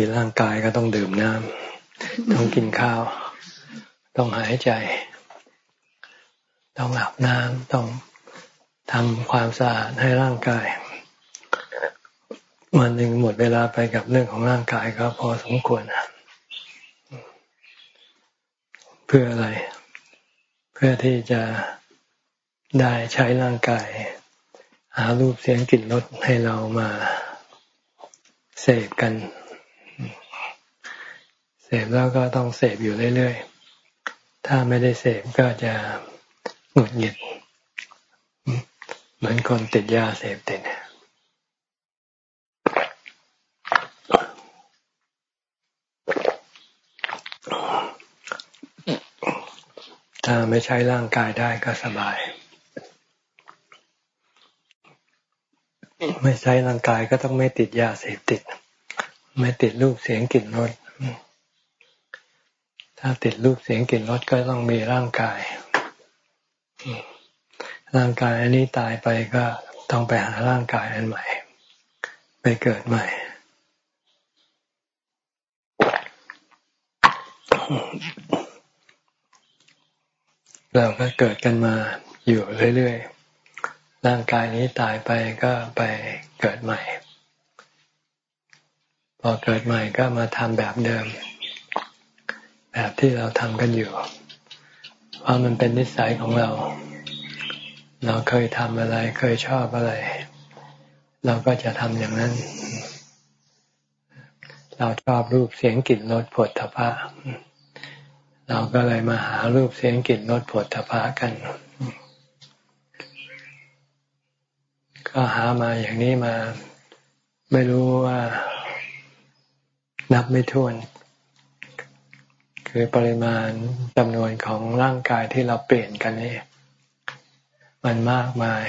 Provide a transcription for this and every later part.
มีร่างกายก็ต้องดื่มน้ำต้องกินข้าว ต้องหายใจ ต้องอาบน้ำต้องทำความสะอาดให้ร่างกาย วันหนึ่งหมดเวลาไปกับเรื่องของร่างกายก็พอสมควรเพื่ออะไร เพื่อที่จะได้ใช้ร่างกาย หารูปเสียงกลิ่นรสให้เรามาเสพกัน เสพแล้วก็ต้องเสพอยู่เรื่อยๆ ถ้าไม่ได้เสพก็จะหงุดหงิด เหมือนคนติดยาเสพติดถ้าไม่ใช้ร่างกายได้ก็สบาย ไม่ใช้ร่างกายก็ต้องไม่ติดยาเสพติด ไม่ติดรูปเสียงกลิ่นรส ถ้าติดรูปเสียงกลิ่นรสก็ต้องมีร่างกาย ร่างกายอันนี้ตายไปก็ต้องไปหาร่างกายอันใหม่ ไปเกิดใหม่ เราก็เกิดกันมาอยู่เรื่อยๆ ร่างกายนี้ตายไปก็ไปเกิดใหม่ พอเกิดใหม่ก็มาทำแบบเดิม แบบที่เราทำกันอยู่ เพราะมันเป็นนิสัยของเรา เราเคยทำอะไรเคยชอบอะไร เราก็จะทำอย่างนั้น เราชอบรูปเสียงกลิ่นรสผลทพะเราก็เลยมาหารูปเสียงกลิ่นรสผลทพะกัน ก็หามาอย่างนี้มา ไม่รู้ว่านับไม่ถ้วน คือปริมาณจำนวนของร่างกายที่เราเปลี่ยนกันนี่มันมากมาย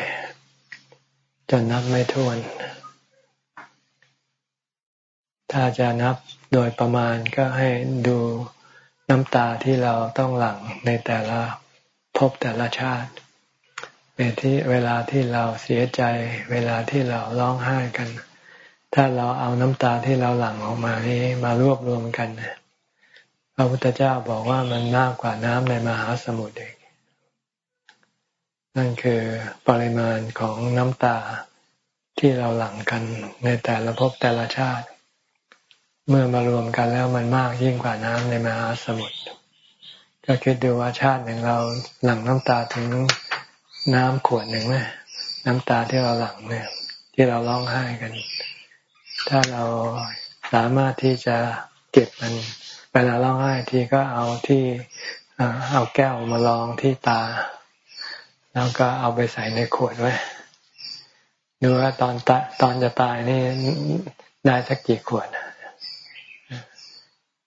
จนนับไม่ถ้วน ถ้าจะนับโดยประมาณก็ให้ดูน้ำตาที่เราต้องหลั่งในแต่ละพบแต่ละชาติเนที่เวลาที่เราเสียใจ เวลาที่เราร้องไห้กัน ถ้าเราเอาน้ำตาที่เราหลั่งออกมานี้มารวบรวมกัน พระพุทธเจ้าบอกว่ามันมากกว่าน้ำในมหาสมุทรเองนั่นคือปริมาณของน้ำตาที่เราหลั่งกันในแต่ละภพแต่ละชาติ เมื่อมารวมกันแล้วมันมากยิ่งกว่าน้ำในมหาสมุทรก็คิดดูว่าชาติหนึ่งเราหลั่งน้ำตาถึงน้ำขวดหนึ่งไหมน้ำตาที่เราหลั่งเนี่ย ที่เราร้องไห้กัน ถ้าเราสามารถที่จะเก็บมัน เวลาร้องไห้ทีก็เอาที่เอาแก้วมาลองที่ตา แล้วก็เอาไปใส่ในขวดไว้ดูว่าตอนตอนจะตายนี่ได้สักกี่ขวด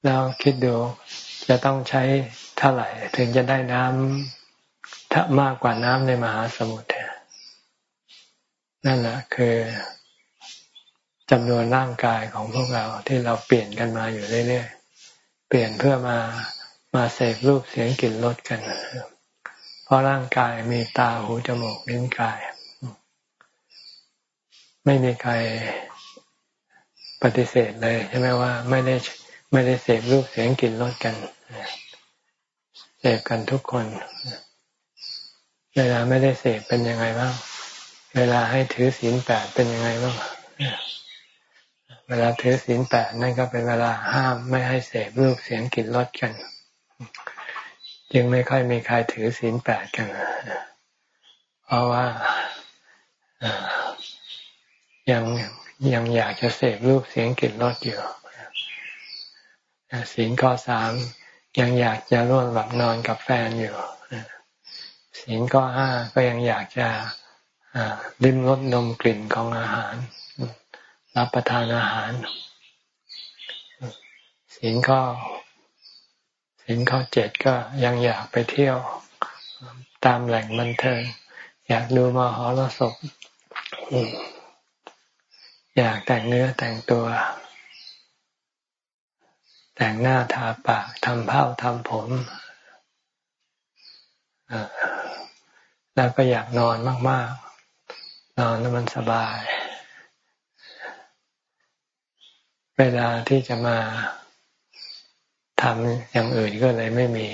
แล้วคิดดูจะต้องใช้เท่าไหร่ถึงจะได้น้ำถ้ามากกว่าน้ำในมหาสมุทรนั่นแหละคือจำนวนร่างกายของพวกเราที่เราเปลี่ยนกันมาอยู่เรื่อยๆ ปลี่ยนเพื่อมามาเสพรูปเสียงกลิ่นรสกัน เพราะร่างกายมีตาหูจมูกลิ้นกาย ไม่มีใครปฏิเสธเลยใช่ไหมว่าไม่ได้ไม่ได้เสพรูปเสียงกลิ่นรสกันเสพกันทุกคน เวลาไม่ได้เสพเป็นยังไงบ้าง เวลาให้ถือศีลแปดเป็นยังไงบ้าง เวลาถือศีลแปดนั่นก็เป็นเวลาห้ามไม่ให้เสพรูปเสียงกลิ่นรสกัน จึงไม่ค่อยมีใครถือศีลแปดกันเพราะว่ายังยังอยากจะเสพรูปเสียงกลิ่นรสอยู่ศีลข้อสามยังอยากจะร่วมหลับนอนกับแฟนอยู่ศีลข้อห้าก็ยังอยากจะลิ้มรสนมกลิ่นของอาหาร รับประทานอาหารศีลข้อศีลข้อเจ็ดก็ยังอยากไปเที่ยวตามแหล่งบันเทิง อยากดูมหรสพอยากแต่งเนื้อแต่งตัว แต่งหน้าทาปากทำเผ้าทำผมแล้วก็อยากนอนมาก ๆ นอนแล้วมันสบาย เวลาที่จะมาทำอย่างอื่นก็เลยไม่มี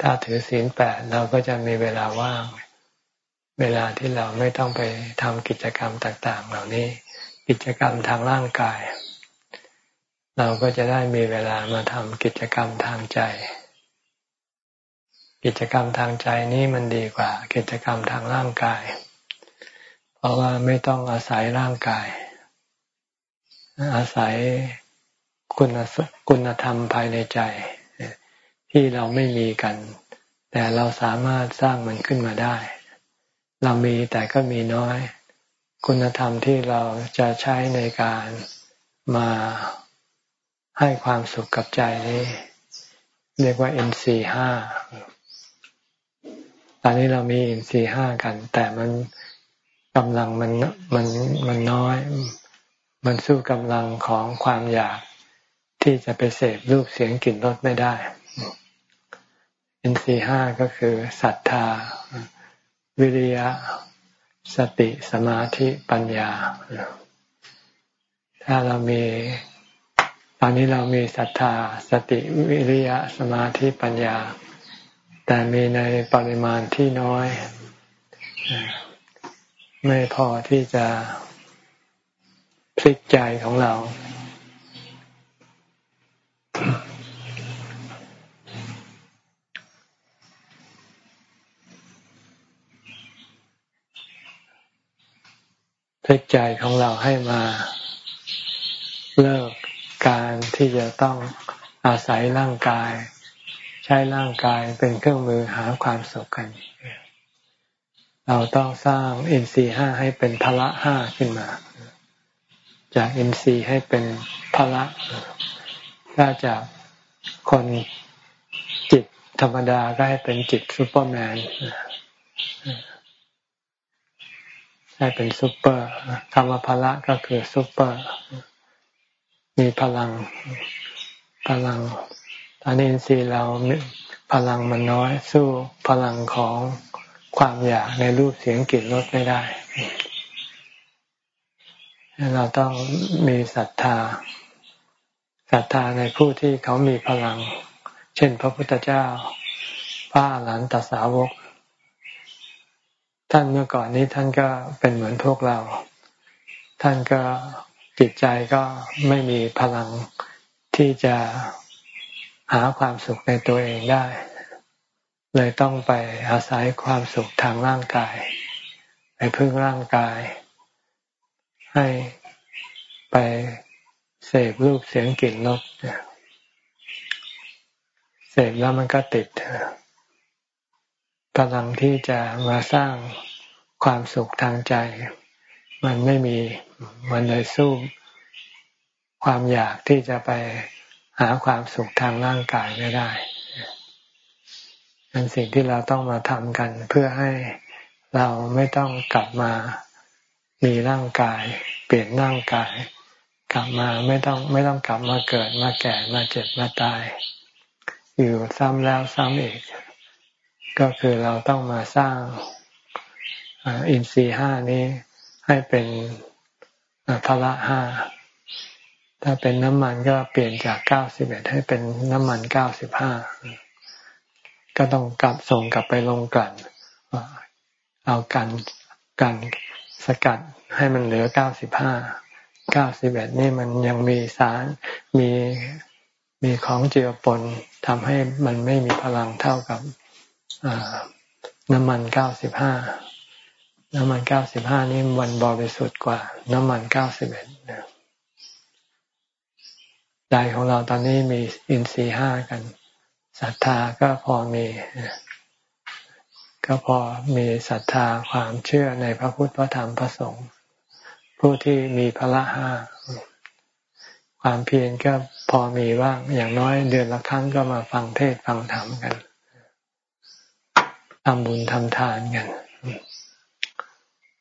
ถ้าถือศีลแปดเราก็จะมีเวลาว่าง เวลาที่เราไม่ต้องไปทำกิจกรรมต่าง ๆ เหล่านี้ กิจกรรมทางร่างกาย เราก็จะได้มีเวลามาทำกิจกรรมทางใจ กิจกรรมทางใจนี้มันดีกว่า กิจกรรมทางร่างกาย เพราะว่าไม่ต้องอาศัยร่างกาย อาศัยคุณคุณธรรมภายในใจที่เราไม่มีกัน แต่เราสามารถสร้างมันขึ้นมาได้ เรามีแต่ก็มีน้อย คุณธรรมที่เราจะใช้ในการมาให้ความสุขกับใจนี้ เรียกว่า NC5 ตอนนี้เรามี NC5 กัน แต่มันกำลังมันมันมันน้อย มันสู้กำลังของความอยากที่จะไปเสพรูปเสียงกลิ่นรสไม่ได้ อินทรีห้าก็คือศรัทธา วิริยะ สติสมาธิปัญญา ถ้าเรามี ตอนนี้เรามีศรัทธา สติวิริยะ สมาธิปัญญา แต่มีในปริมาณที่น้อย ไม่พอที่จะ พลิกใจของเรา พลิกใจของเราให้มาเลิกการที่จะต้องอาศัยร่างกาย ใช้ร่างกายเป็นเครื่องมือหาความสุขกัน เราต้องสร้างอินทรีย์ห้าให้เป็นพละห้าขึ้นมา จากอินทรีย์ให้เป็นพละห้าจากคนจิตธรรมดาก็ให้เป็นจิตซูเปอร์แมนให้เป็นซุปเปอร์คำว่าพละก็คือซุปเปอร์ มีพลังพลังตอนนี้สีเราพลังมันน้อย สู้พลังของความอยากในรูปเสียงกลิ่นรสไม่ได้ เราต้องมีศรัทธาศรัทธาในผู้ที่เขามีพลัง เช่น พระพุทธเจ้าพระหลานตสาวก ท่านเมื่อก่อนนี้ท่านก็เป็นเหมือนพวกเรา ท่านก็จิตใจก็ไม่มีพลังที่จะหาความสุขในตัวเองได้ เลยต้องไปอาศัยความสุขทางร่างกาย ไปพึ่งร่างกาย ให้ไปเสพรูปเสียงกลิ่นรสเสพแล้วมันก็ติดกำลังที่จะมาสร้างความสุขทางใจ มันไม่มีมันเลยสู้ความอยากที่จะไปหาความสุขทางร่างกายไม่ได้เป็นสิ่งที่เราต้องมาทำกันเพื่อให้เราไม่ต้องกลับมา มีร่างกาย เปลี่ยนร่างกาย กลับมาไม่ต้องไม่ต้องกลับมาเกิดมาแก่มาเจ็บมาตาย อยู่ซ้ำแล้วซ้ำอีก ก็คือเราต้องมาสร้างอินทรีห้านี้ให้เป็นพละห้าถ้าเป็นน้ำมันก็เปลี่ยนจากเก้าสิบเอ็ดให้เป็นน้ำมันเก้าสิบห้าก็ต้องกลับส่งกลับไปลงกันเอากันกัน สกัดให้มันเหลือเก้าสิบห้าเก้าสิบเอ็ดนี่มันยังมีสารมีมีของเจือปนทำให้มันไม่มีพลังเท่ากับน้ำมันเก้าสิบห้าน้ำมันเก้าสิบห้านี่มันบริสุทธิ์กว่า น้ำมันเก้าสิบเอ็ดใจของเราตอนนี้มีอินทรีห้ากันศรัทธาก็พอมี ก็พอมีศรัทธาความเชื่อในพระพุทธพระธรรมพระสงฆ์ผู้ที่มีพละห้าความเพียรก็พอมีว่างอย่างน้อยเดือนละครั้งก็มาฟังเทศฟังธรรมกันทำบุญทำทานกัน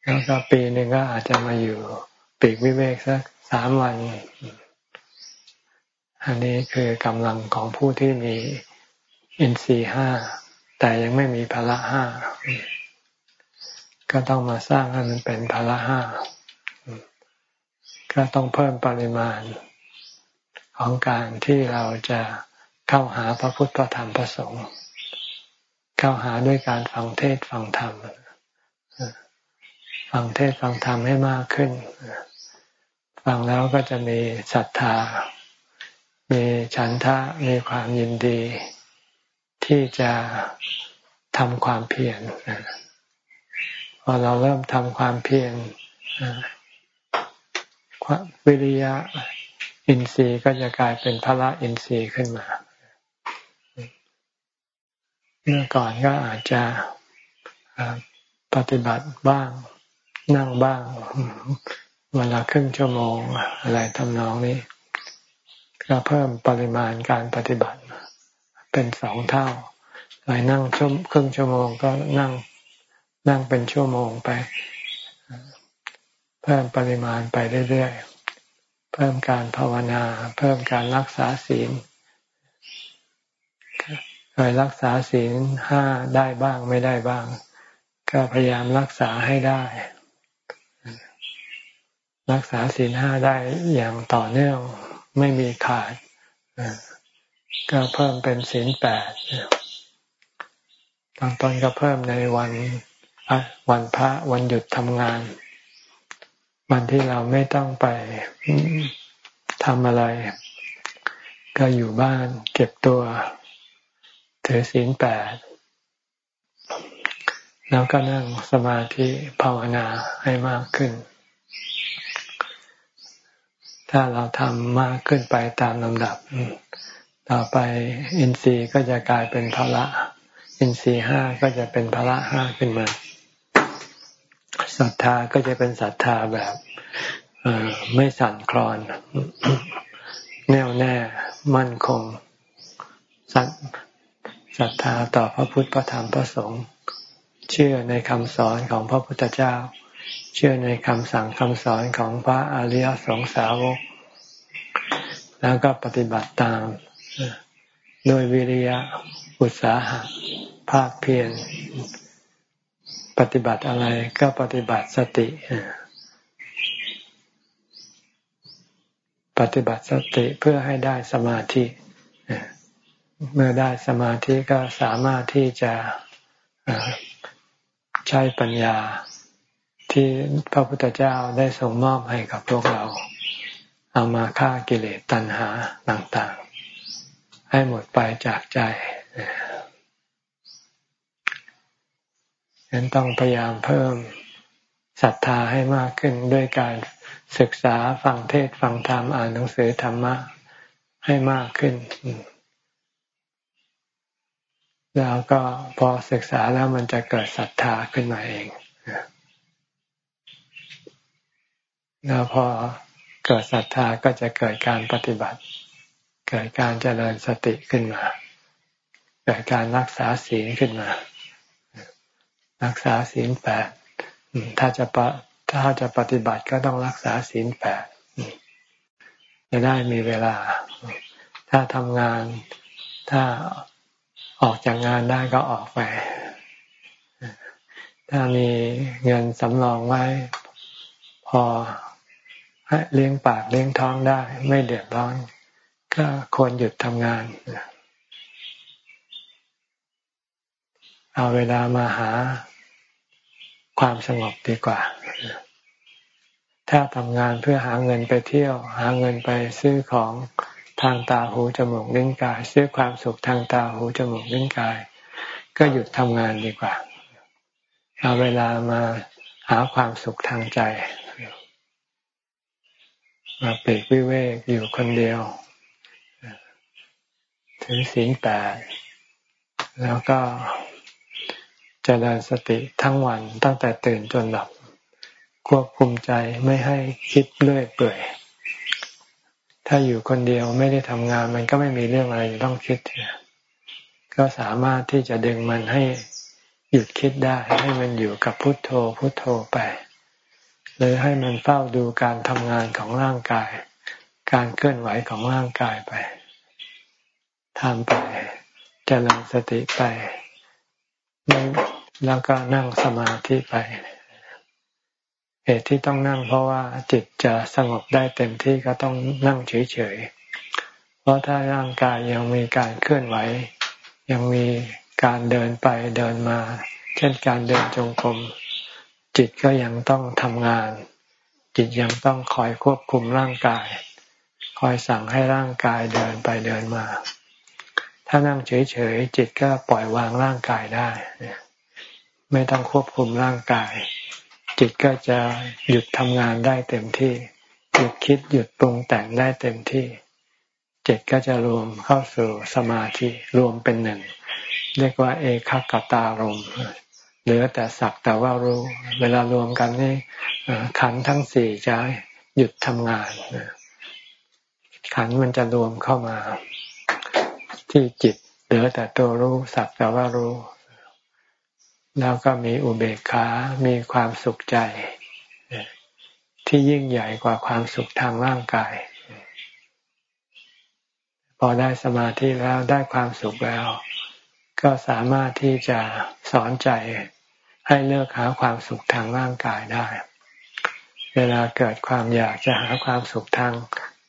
แล้วก็ปีหนึ่งก็อาจจะมาอยู่ปีกวิเวกสักสามวัน อันนี้คือกำลังของผู้ที่มีอินทรีห้า แต่ยังไม่มีพละห้า ก็ต้องมาสร้างให้มันเป็นพละห้า ก็ต้องเพิ่มปริมาณของการที่เราจะเข้าหาพระพุทธพระธรรมพระสงฆ์เข้าหาด้วยการฟังเทศฟังธรรมฟังเทศฟังธรรมให้มากขึ้น ฟังแล้วก็จะมีศรัทธา มีฉันทะ มีความยินดี ที่จะทำความเพียรพอเราเริ่มทำความเพียรวิริยะอินทรีย์ก็จะกลายเป็นพระอินทรีย์ขึ้นมา เมื่อก่อนก็อาจจะปฏิบัติบ้าง นั่งบ้างเวลาครึ่งชั่วโมงอะไรทำนองนี้ ก็เพิ่มปริมาณการปฏิบัติ เป็นสองเท่าไปนั่งชั่วครึ่งชั่วโมงก็นั่งนั่งเป็นชั่วโมงไป เพิ่มปริมาณไปเรื่อยๆ เพิ่มการภาวนา เพิ่มการรักษาศีลเคยรักษาศีลห้าได้บ้างไม่ได้บ้าง ก็พยายามรักษาให้ได้ รักษาศีลห้าได้อย่างต่อเนื่องไม่มีขาด ก็เพิ่มเป็นศีลแปดบางตอนก็เพิ่มในวันวันพระวันหยุดทำงาน วันที่เราไม่ต้องไปทำอะไร ก็อยู่บ้านเก็บตัว ถือศีลแปดแล้วก็นั่งสมาธิภาวนาให้มากขึ้น ถ้าเราทำมากขึ้นไปตามลำดับ ต่อไปอินทรีย์ก็จะกลายเป็นพละอินทรีย์ห้าก็จะเป็นพละห้าขึ้นมาศรัทธาก็จะเป็นศรัทธาแบบไม่สั่นคลอน แน่วแน่มั่นคงศรัทธาต่อพระพุทธพระธรรมพระสงฆ์เชื่อในคำสอนของพระพุทธเจ้า เชื่อในคำสั่งคำสอนของพระอริยสงสาวก แล้วก็ปฏิบัติตาม โดยวิริยะอุตสาหะภาคเพียรปฏิบัติอะไรก็ปฏิบัติสติ ปฏิบัติสติเพื่อให้ได้สมาธิ เมื่อได้สมาธิก็สามารถที่จะใช้ปัญญาที่พระพุทธเจ้าได้ส่งมอบให้กับพวกเรา เอามาฆ่ากิเลสตัณหาต่างๆ ให้หมดไปจากใจฉะนั้นต้องพยายามเพิ่มศรัทธาให้มากขึ้นด้วยการศึกษาฟังเทศฟังธรรมอ่านหนังสือธรรมะให้มากขึ้น แล้วก็พอศึกษาแล้วมันจะเกิดศรัทธาขึ้นมาเองแล้วพอเกิดศรัทธาก็จะเกิดการปฏิบัติ เกิดการเจริญสติขึ้นมา เกิดการรักษาศีลขึ้นมา รักษาศีลแปดถ้าจะปถ้าจะปฏิบัติก็ต้องรักษาศีลแปดจะได้มีเวลา ถ้าทำงานถ้าออกจากงานได้ก็ออกไป ถ้ามีเงินสำรองไว้ พอให้เลี้ยงปากเลี้ยงท้องได้ ไม่เดือดร้อน ก็ควรหยุดทำงาน เอาเวลามาหาความสงบดีกว่า ถ้าทำงานเพื่อหาเงินไปเที่ยว หาเงินไปซื้อของทางตาหูจมูกลิ้นกาย ซื้อความสุขทางตาหูจมูกลิ้นกาย ก็หยุดทำงานดีกว่า เอาเวลามาหาความสุขทางใจมาเปรกวิเวกอยู่คนเดียว ถึงศีลแปดแล้วก็เจริญสติทั้งวันตั้งแต่ตื่นจนหลับ ควบคุมใจไม่ให้คิดเลื่อยเปื่อยถ้าอยู่คนเดียวไม่ได้ทำงาน มันก็ไม่มีเรื่องอะไรต้องคิด ก็สามารถที่จะดึงมันให้หยุดคิดได้ ให้มันอยู่กับพุทโธพุทโธไปหรือให้มันเฝ้าดูการทำงานของร่างกาย การเคลื่อนไหวของร่างกายไป ทำไปเจริญสติไปไม่แล้วก็นั่งสมาธิไป เหตุที่ต้องนั่งเพราะว่าจิตจะสงบได้เต็มที่ก็ต้องนั่งเฉยๆ เพราะถ้าร่างกายยังมีการเคลื่อนไหว ยังมีการเดินไปเดินมา เช่นการเดินจงกรมจิตก็ยังต้องทำงาน จิตยังต้องคอยควบคุมร่างกาย คอยสั่งให้ร่างกายเดินไปเดินมา ถ้านั่งเฉยๆจิตก็ปล่อยวางร่างกายได้ไม่ต้องควบคุมร่างกาย จิตก็จะหยุดทำงานได้เต็มที่ หยุดคิดหยุดปรุงแต่งได้เต็มที่ จิตก็จะรวมเข้าสู่สมาธิรวมเป็นหนึ่ง เรียกว่า เอกขตารมเหลือแต่สักแต่ว่ารู้ เวลารวมกันนี่ขันทั้งสี่จะหยุดทำงานขันมันจะรวมเข้ามา ที่จิตเหลือแต่ตัวรู้สักแต่ว่ารู้ แล้วก็มีอุเบกขา มีความสุขใจ ที่ยิ่งใหญ่กว่าความสุขทางร่างกาย พอได้สมาธิแล้วได้ความสุขแล้ว ก็สามารถที่จะสอนใจให้เลิกหาความสุขทางร่างกายได้ เวลาเกิดความอยากจะหาความสุขทาง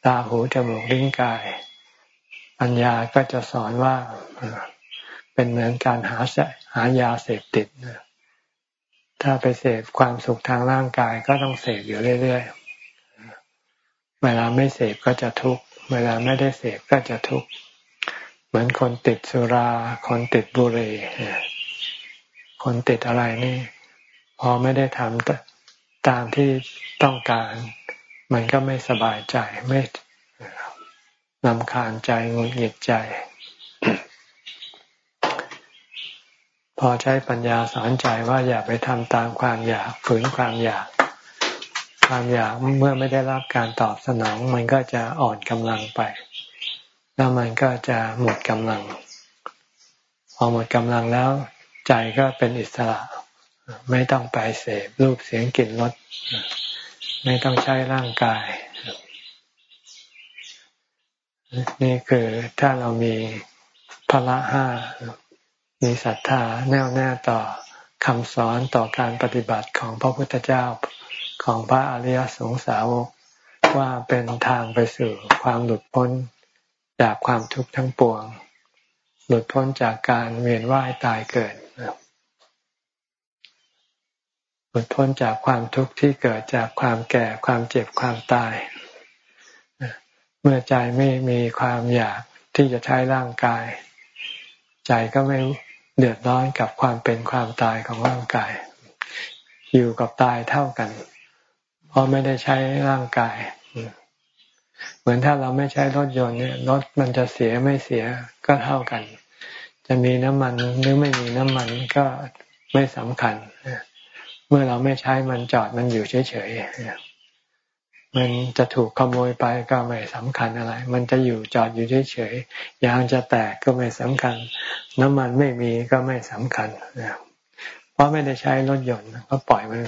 ตาหูจมูกลิ้นกาย ปัญญาก็จะสอนว่าเป็นเหมือนการหาหายาเสพติดถ้าไปเสพความสุขทางร่างกายก็ต้องเสพอยู่เรื่อยๆเวลาไม่เสพก็จะทุกข์เวลาไม่ได้เสพก็จะทุกข์เหมือนคนติดสุรา คนติดบุหรี่คนติดอะไรนี่ พอไม่ได้ทำตามที่ต้องการ มันก็ไม่สบายใจไม่ นำคาญใจงุนหงิดใจ พอใช้ปัญญาสอนใจว่าอย่าไปทำตามความอยากฝืนความอยาก ความอยากเมื่อไม่ได้รับการตอบสนอง มันก็จะอ่อนกำลังไป แล้วมันก็จะหมดกำลัง พอหมดกำลังแล้ว ใจก็เป็นอิสระ ไม่ต้องไปเสพรูปเสียงกลิ่นรสไม่ต้องใช้ร่างกาย นี่คือถ้าเรามีพละห้ามีศรัทธาแน่วแน่ต่อคำสอนต่อการปฏิบัติของพระพุทธเจ้าของพระอริยสงสาวกว่าเป็นทางไปสู่ความหลุดพ้นจากความทุกข์ทั้งปวง หลุดพ้นจากการเวียนว่ายตายเกิด หลุดพ้นจากความทุกข์ที่เกิดจากความแก่ความเจ็บความตาย เมื่อใจไม่มีความอยากที่จะใช้ร่างกาย ใจก็ไม่เดือดร้อนกับความเป็นความตายของร่างกาย อยู่กับตายเท่ากัน เพราะไม่ได้ใช้ร่างกาย เหมือนถ้าเราไม่ใช้รถยนต์เนี่ยรถมันจะเสียไม่เสียก็เท่ากัน จะมีน้ำมันหรือไม่มีน้ำมันก็ไม่สำคัญ เมื่อเราไม่ใช้มันจอดมันอยู่เฉยๆ มันจะถูกขโมยไปก็ไม่สำคัญอะไร มันจะอยู่จอดอยู่เฉยๆยางจะแตกก็ไม่สำคัญ น้ำมันไม่มีก็ไม่สำคัญเพราะไม่ได้ใช้รถยนต์ก็ปล่อยมัน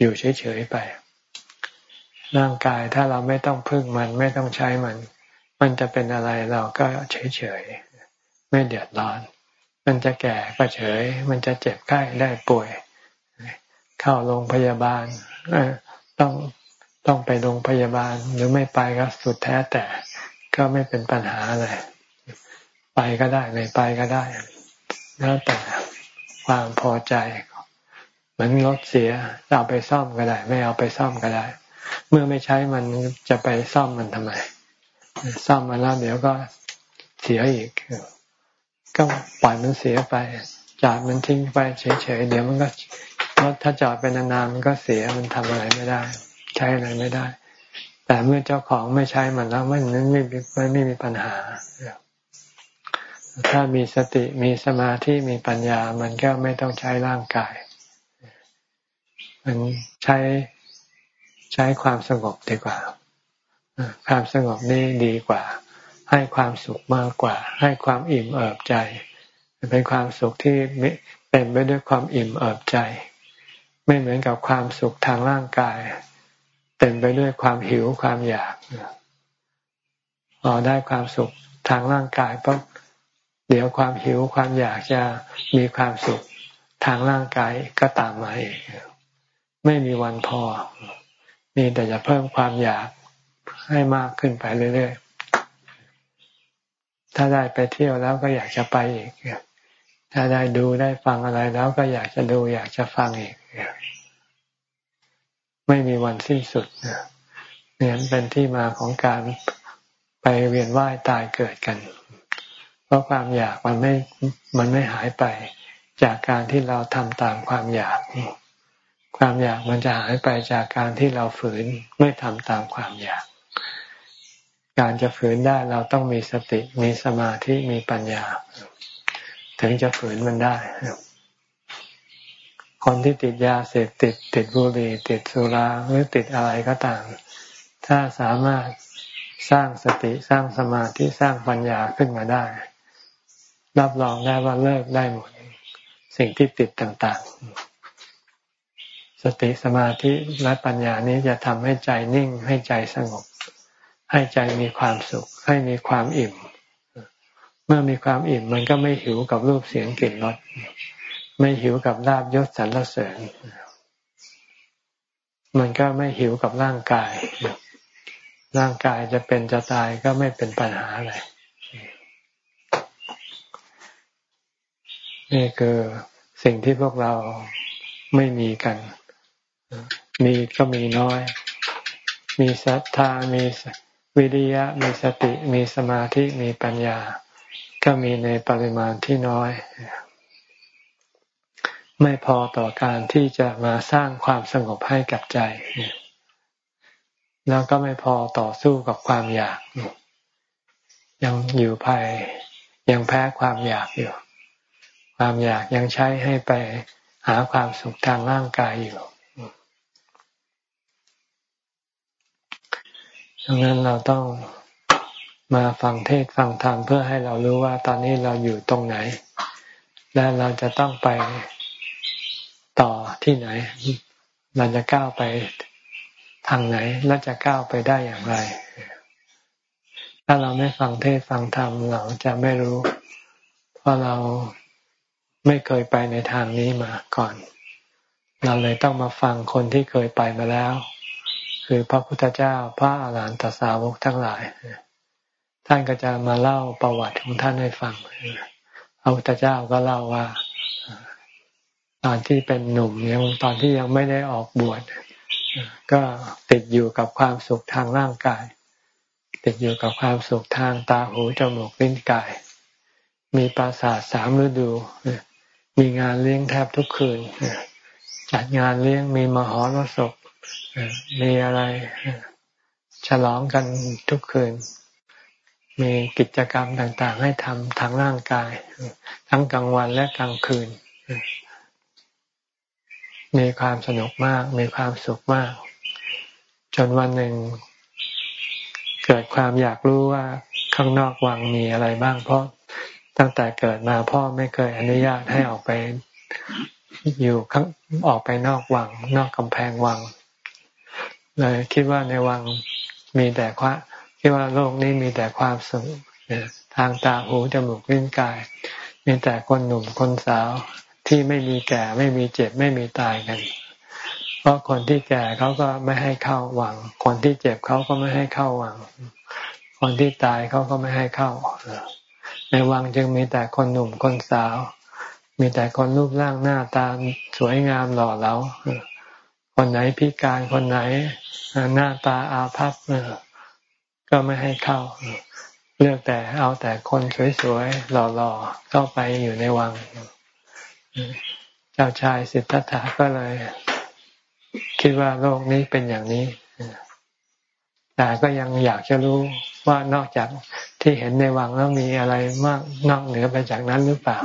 อยู่เฉยๆไป ร่างกายถ้าเราไม่ต้องพึ่งมันไม่ต้องใช้มัน มันจะเป็นอะไรเราก็เฉยๆไม่เดือดร้อน มันจะแก่ก็เฉย มันจะเจ็บไข้ได้ป่วย เข้าโรงพยาบาลต้อง ต้องไปโรงพยาบาลหรือไม่ไปก็สุดแท้แต่ก็ไม่เป็นปัญหาอะไร ไปก็ได้ไม่ไปก็ได้ แล้วแต่ความพอใจเหมือนรถเสียเอาไปซ่อมก็ได้ ไม่เอาไปซ่อมก็ได้ เมื่อไม่ใช้มันจะไปซ่อมมันทำไม ซ่อมมันแล้วเดี๋ยวก็เสียอีก ก็ปล่อยมันเสียไปจอดมันทิ้งไปเฉยๆเดี๋ยวมันก็รถถ้าจอดไปนานๆมันก็เสียมันทำอะไรไม่ได้ ใช้อะไรไม่ได้ แต่เมื่อเจ้าของไม่ใช้มันแล้วมันไม่ไม่ไม่มีปัญหา ถ้ามีสติมีสมาธิมีปัญญา มันก็ไม่ต้องใช้ร่างกาย มันใช้ใช้ความสงบดีกว่าความสงบนี่ดีกว่า ให้ความสุขมากกว่า ให้ความอิ่มเอิบใจเป็นความสุขที่เต็มไปด้วยความอิ่มเอิบใจ ไม่เหมือนกับความสุขทางร่างกาย เต็มไปด้วยความหิวความอยากพอได้ความสุขทางร่างกายปั๊บเดี๋ยวความหิวความอยากจะมีความสุขทางร่างกายก็ตามมาเองไม่มีวันพอ มีแต่จะเพิ่มความอยากให้มากขึ้นไปเรื่อยๆ ถ้าได้ไปเที่ยวแล้วก็อยากจะไปอีก ถ้าได้ดูได้ฟังอะไรแล้วก็อยากจะดูอยากจะฟังอีก ไม่มีวันสิ้นสุดเนี่ยเป็นที่มาของการไปเวียนว่ายตายเกิดกัน เพราะความอยากมันไม่มันไม่หายไปจากการที่เราทำตามความอยากความอยากมันจะหายไปจากการที่เราฝืนไม่ทำตามความอยาก การจะฝืนได้เราต้องมีสติมีสมาธิมีปัญญา ถึงจะฝืนมันได้ค คนที่ติดยาเสพติด ติดบุหรี่ติดสุราหรือติดอะไรก็ตาม ถ้าสามารถสร้างสติสร้างสมาธิสร้างปัญญาขึ้นมาได้ รับรองได้ว่าเลิกได้หมด สิ่งที่ติดต่างๆ สติสมาธิและปัญญานี้จะทำให้ใจนิ่ง ให้ใจสงบ ให้ใจมีความสุข ให้มีความอิ่ม เมื่อมีความอิ่มมันก็ไม่หิวกับรูปเสียงกลิ่นรส ไม่หิวกับลาบยศสรรเสริญ มันก็ไม่หิวกับร่างกาย ร่างกายจะเป็นจะตายก็ไม่เป็นปัญหาอะไรนี่คือสิ่งที่พวกเราไม่มีกัน มีก็มีน้อย มีศรัทธา มีวิริยะ มีสติ มีสมาธิ มีปัญญา ก็มีในปริมาณที่น้อย ไม่พอต่อการที่จะมาสร้างความสงบให้กับใจ แล้วก็ไม่พอต่อสู้กับความอยาก ยังอยู่ภายยังแพ้ความอยากอยู่ ความอยากยังใช้ให้ไปหาความสุขทางร่างกายอยู่ดังนั้นเราต้องมาฟังเทศฟังธรรมเพื่อให้เรารู้ว่าตอนนี้เราอยู่ตรงไหน และเราจะต้องไป ต่อที่ไหน เราจะก้าวไปทางไหน และจะก้าวไปได้อย่างไร ถ้าเราไม่ฟังเทศฟังธรรมเราจะไม่รู้ เพราะเราไม่เคยไปในทางนี้มาก่อน เราเลยต้องมาฟังคนที่เคยไปมาแล้ว คือพระพุทธเจ้าพระอาหารหันตสาวกทั้งหลาย ท่านก็จะมาเล่าประวัติของท่านให้ฟังพระพุทธเจ้าก็เล่าว่า ตอนที่เป็นหนุ่มยังตอนที่ยังไม่ได้ออกบวชก็ติดอยู่กับความสุขทางร่างกาย ติดอยู่กับความสุขทางตาหูจมูกลิ้นกาย มีปราสาทสามฤดู มีงานเลี้ยงแทบทุกคืน จัดงานเลี้ยงมีมหรสพมีอะไรฉลองกันทุกคืน มีกิจกรรมต่างๆ ให้ทำทางร่างกาย ทั้งกลางวันและกลางคืน มีความสนุกมาก มีความสุขมาก จนวันหนึ่ง เกิดความอยากรู้ว่าข้างนอกวังมีอะไรบ้าง เพราะตั้งแต่เกิดมาพ่อไม่เคยอนุญาตให้ออกไป อยู่ข้างออกไปนอกวัง นอกกำแพงวังเลยคิดว่าในวังมีแต่ความคิดว่าโลกนี้มีแต่ความสุขทางตาหูจมูกลิ้นกาย มีแต่คนหนุ่มคนสาว ที่ไม่มีแก่ไม่มีเจ็บไม่มีตายกัน เพราะคนที่แก่เขาก็ไม่ให้เข้าวัง คนที่เจ็บเขาก็ไม่ให้เข้าวัง คนที่ตายเขาก็ไม่ให้เข้า ในวังจึงมีแต่คนหนุ่มคนสาว มีแต่คนรูปร่างหน้าตาสวยงามหล่อเหลาคนไหนพิการคนไหนหน้าตาอาภัพก็ไม่ให้เข้า เลือกแต่เอาแต่คนสวยๆหล่อๆเข้าไปอยู่ในวัง เจ้าชายสิทธัตถะก็เลย คิดว่าโลกนี้เป็นอย่างนี้แต่ก็ยังอยากจะรู้ว่านอกจากที่เห็นในวังแล้วมีอะไรมากนอกเหนือไปจากนั้นหรือเปล่า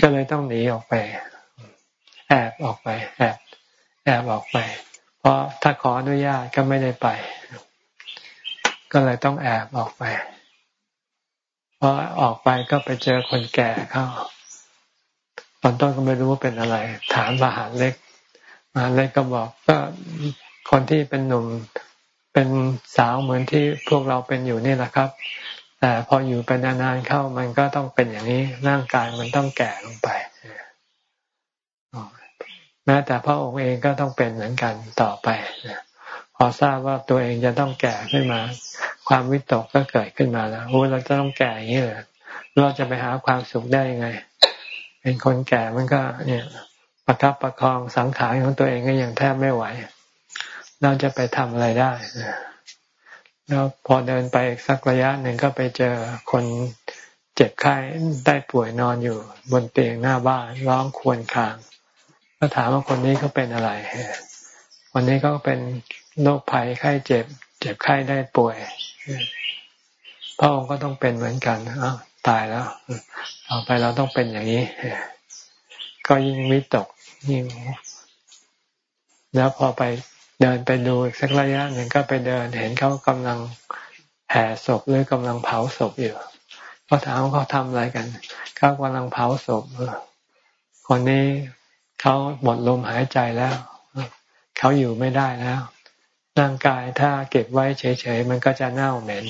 ก็เลยต้องหนีออกไป แอบออกไป แอบแอบออกไป เพราะถ้าขออนุญาตก็ไม่ได้ไป ก็เลยต้องแอบออกไปพราะออกไปก็ไปเจอคนแก่เข้า ตอนต้นก็ไม่รู้ว่าเป็นอะไร ถามมหาเล็กมหาเล็กก็บอกก็คนที่เป็นหนุ่มเป็นสาวเหมือนที่พวกเราเป็นอยู่นี่แหละครับ แต่พออยู่ไปนานๆเข้ามันก็ต้องเป็นอย่างนี้ร่างกายมันต้องแก่ลงไปแม้แต่พระองค์เองก็ต้องเป็นเหมือนกันต่อไปพอทราบว่าตัวเองจะต้องแก่ขึ้นมา ความวิตกก็เกิดขึ้นมาแล้วโอ้เราจะต้องแก่อย่างนี้เลยเราจะไปหาความสุขได้ยังไง เป็นคนแก่มันก็เนี่ยประทับประคองสังขารของตัวเองก็ยังแทบไม่ไหว เราจะไปทำอะไรได้แล้วพอเดินไปสักระยะหนึ่งก็ไปเจอคนเจ็บไข้ได้ป่วยนอนอยู่ บนเตียงหน้าบ้านร้องครวญคราง ก็ถามว่าคนนี้เขาเป็นอะไรคนนี้ก็เป็นโรคภัยไข้เจ็บ เจ็บไข้ได้ป่วยพระองค์ก็ต้องเป็นเหมือนกันอ้าว ตายแล้วต่อไปเราต้องเป็นอย่างนี้ ก็ยิ่งวิตกยิ่ง แล้วพอไปเดินไปดูอีกสักระยะหนึ่งก็ไปเดินเห็นเขากำลังแห่ศพหรือกำลังเผาศพอยู่ก็ถามเขาทำอะไรกันเขากำลังเผาศพคนนี้เขาหมดลมหายใจแล้วเขาอยู่ไม่ได้แล้วร่างกายถ้าเก็บไว้เฉยๆมันก็จะเน่าเหม็น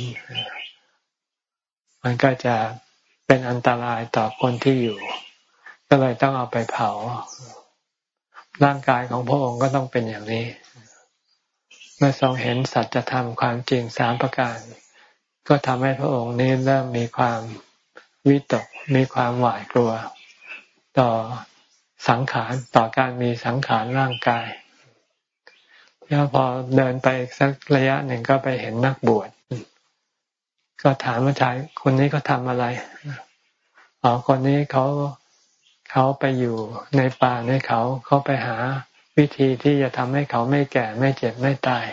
มันก็จะ เป็นอันตรายต่อคนที่อยู่ ก็เลยต้องเอาไปเผา ร่างกายของพระองค์ก็ต้องเป็นอย่างนี้ เมื่อทรงเห็นสัจธรรมความจริงสามประการ ก็ทำให้พระองค์นี้เริ่มมีความวิตกมีความหวาดกลัว ต่อสังขารต่อการมีสังขารร่างกาย แล้วพอเดินไปสักระยะหนึ่งก็ไปเห็นนักบวช ก็ถามว่าชายคนนี้ก็ทำอะไรอ๋อคนนี้เขาเขาไปอยู่ในป่าในเขาเขาไปหาวิธีที่จะทำให้เขาไม่แก่ไม่เจ็บไม่ตาย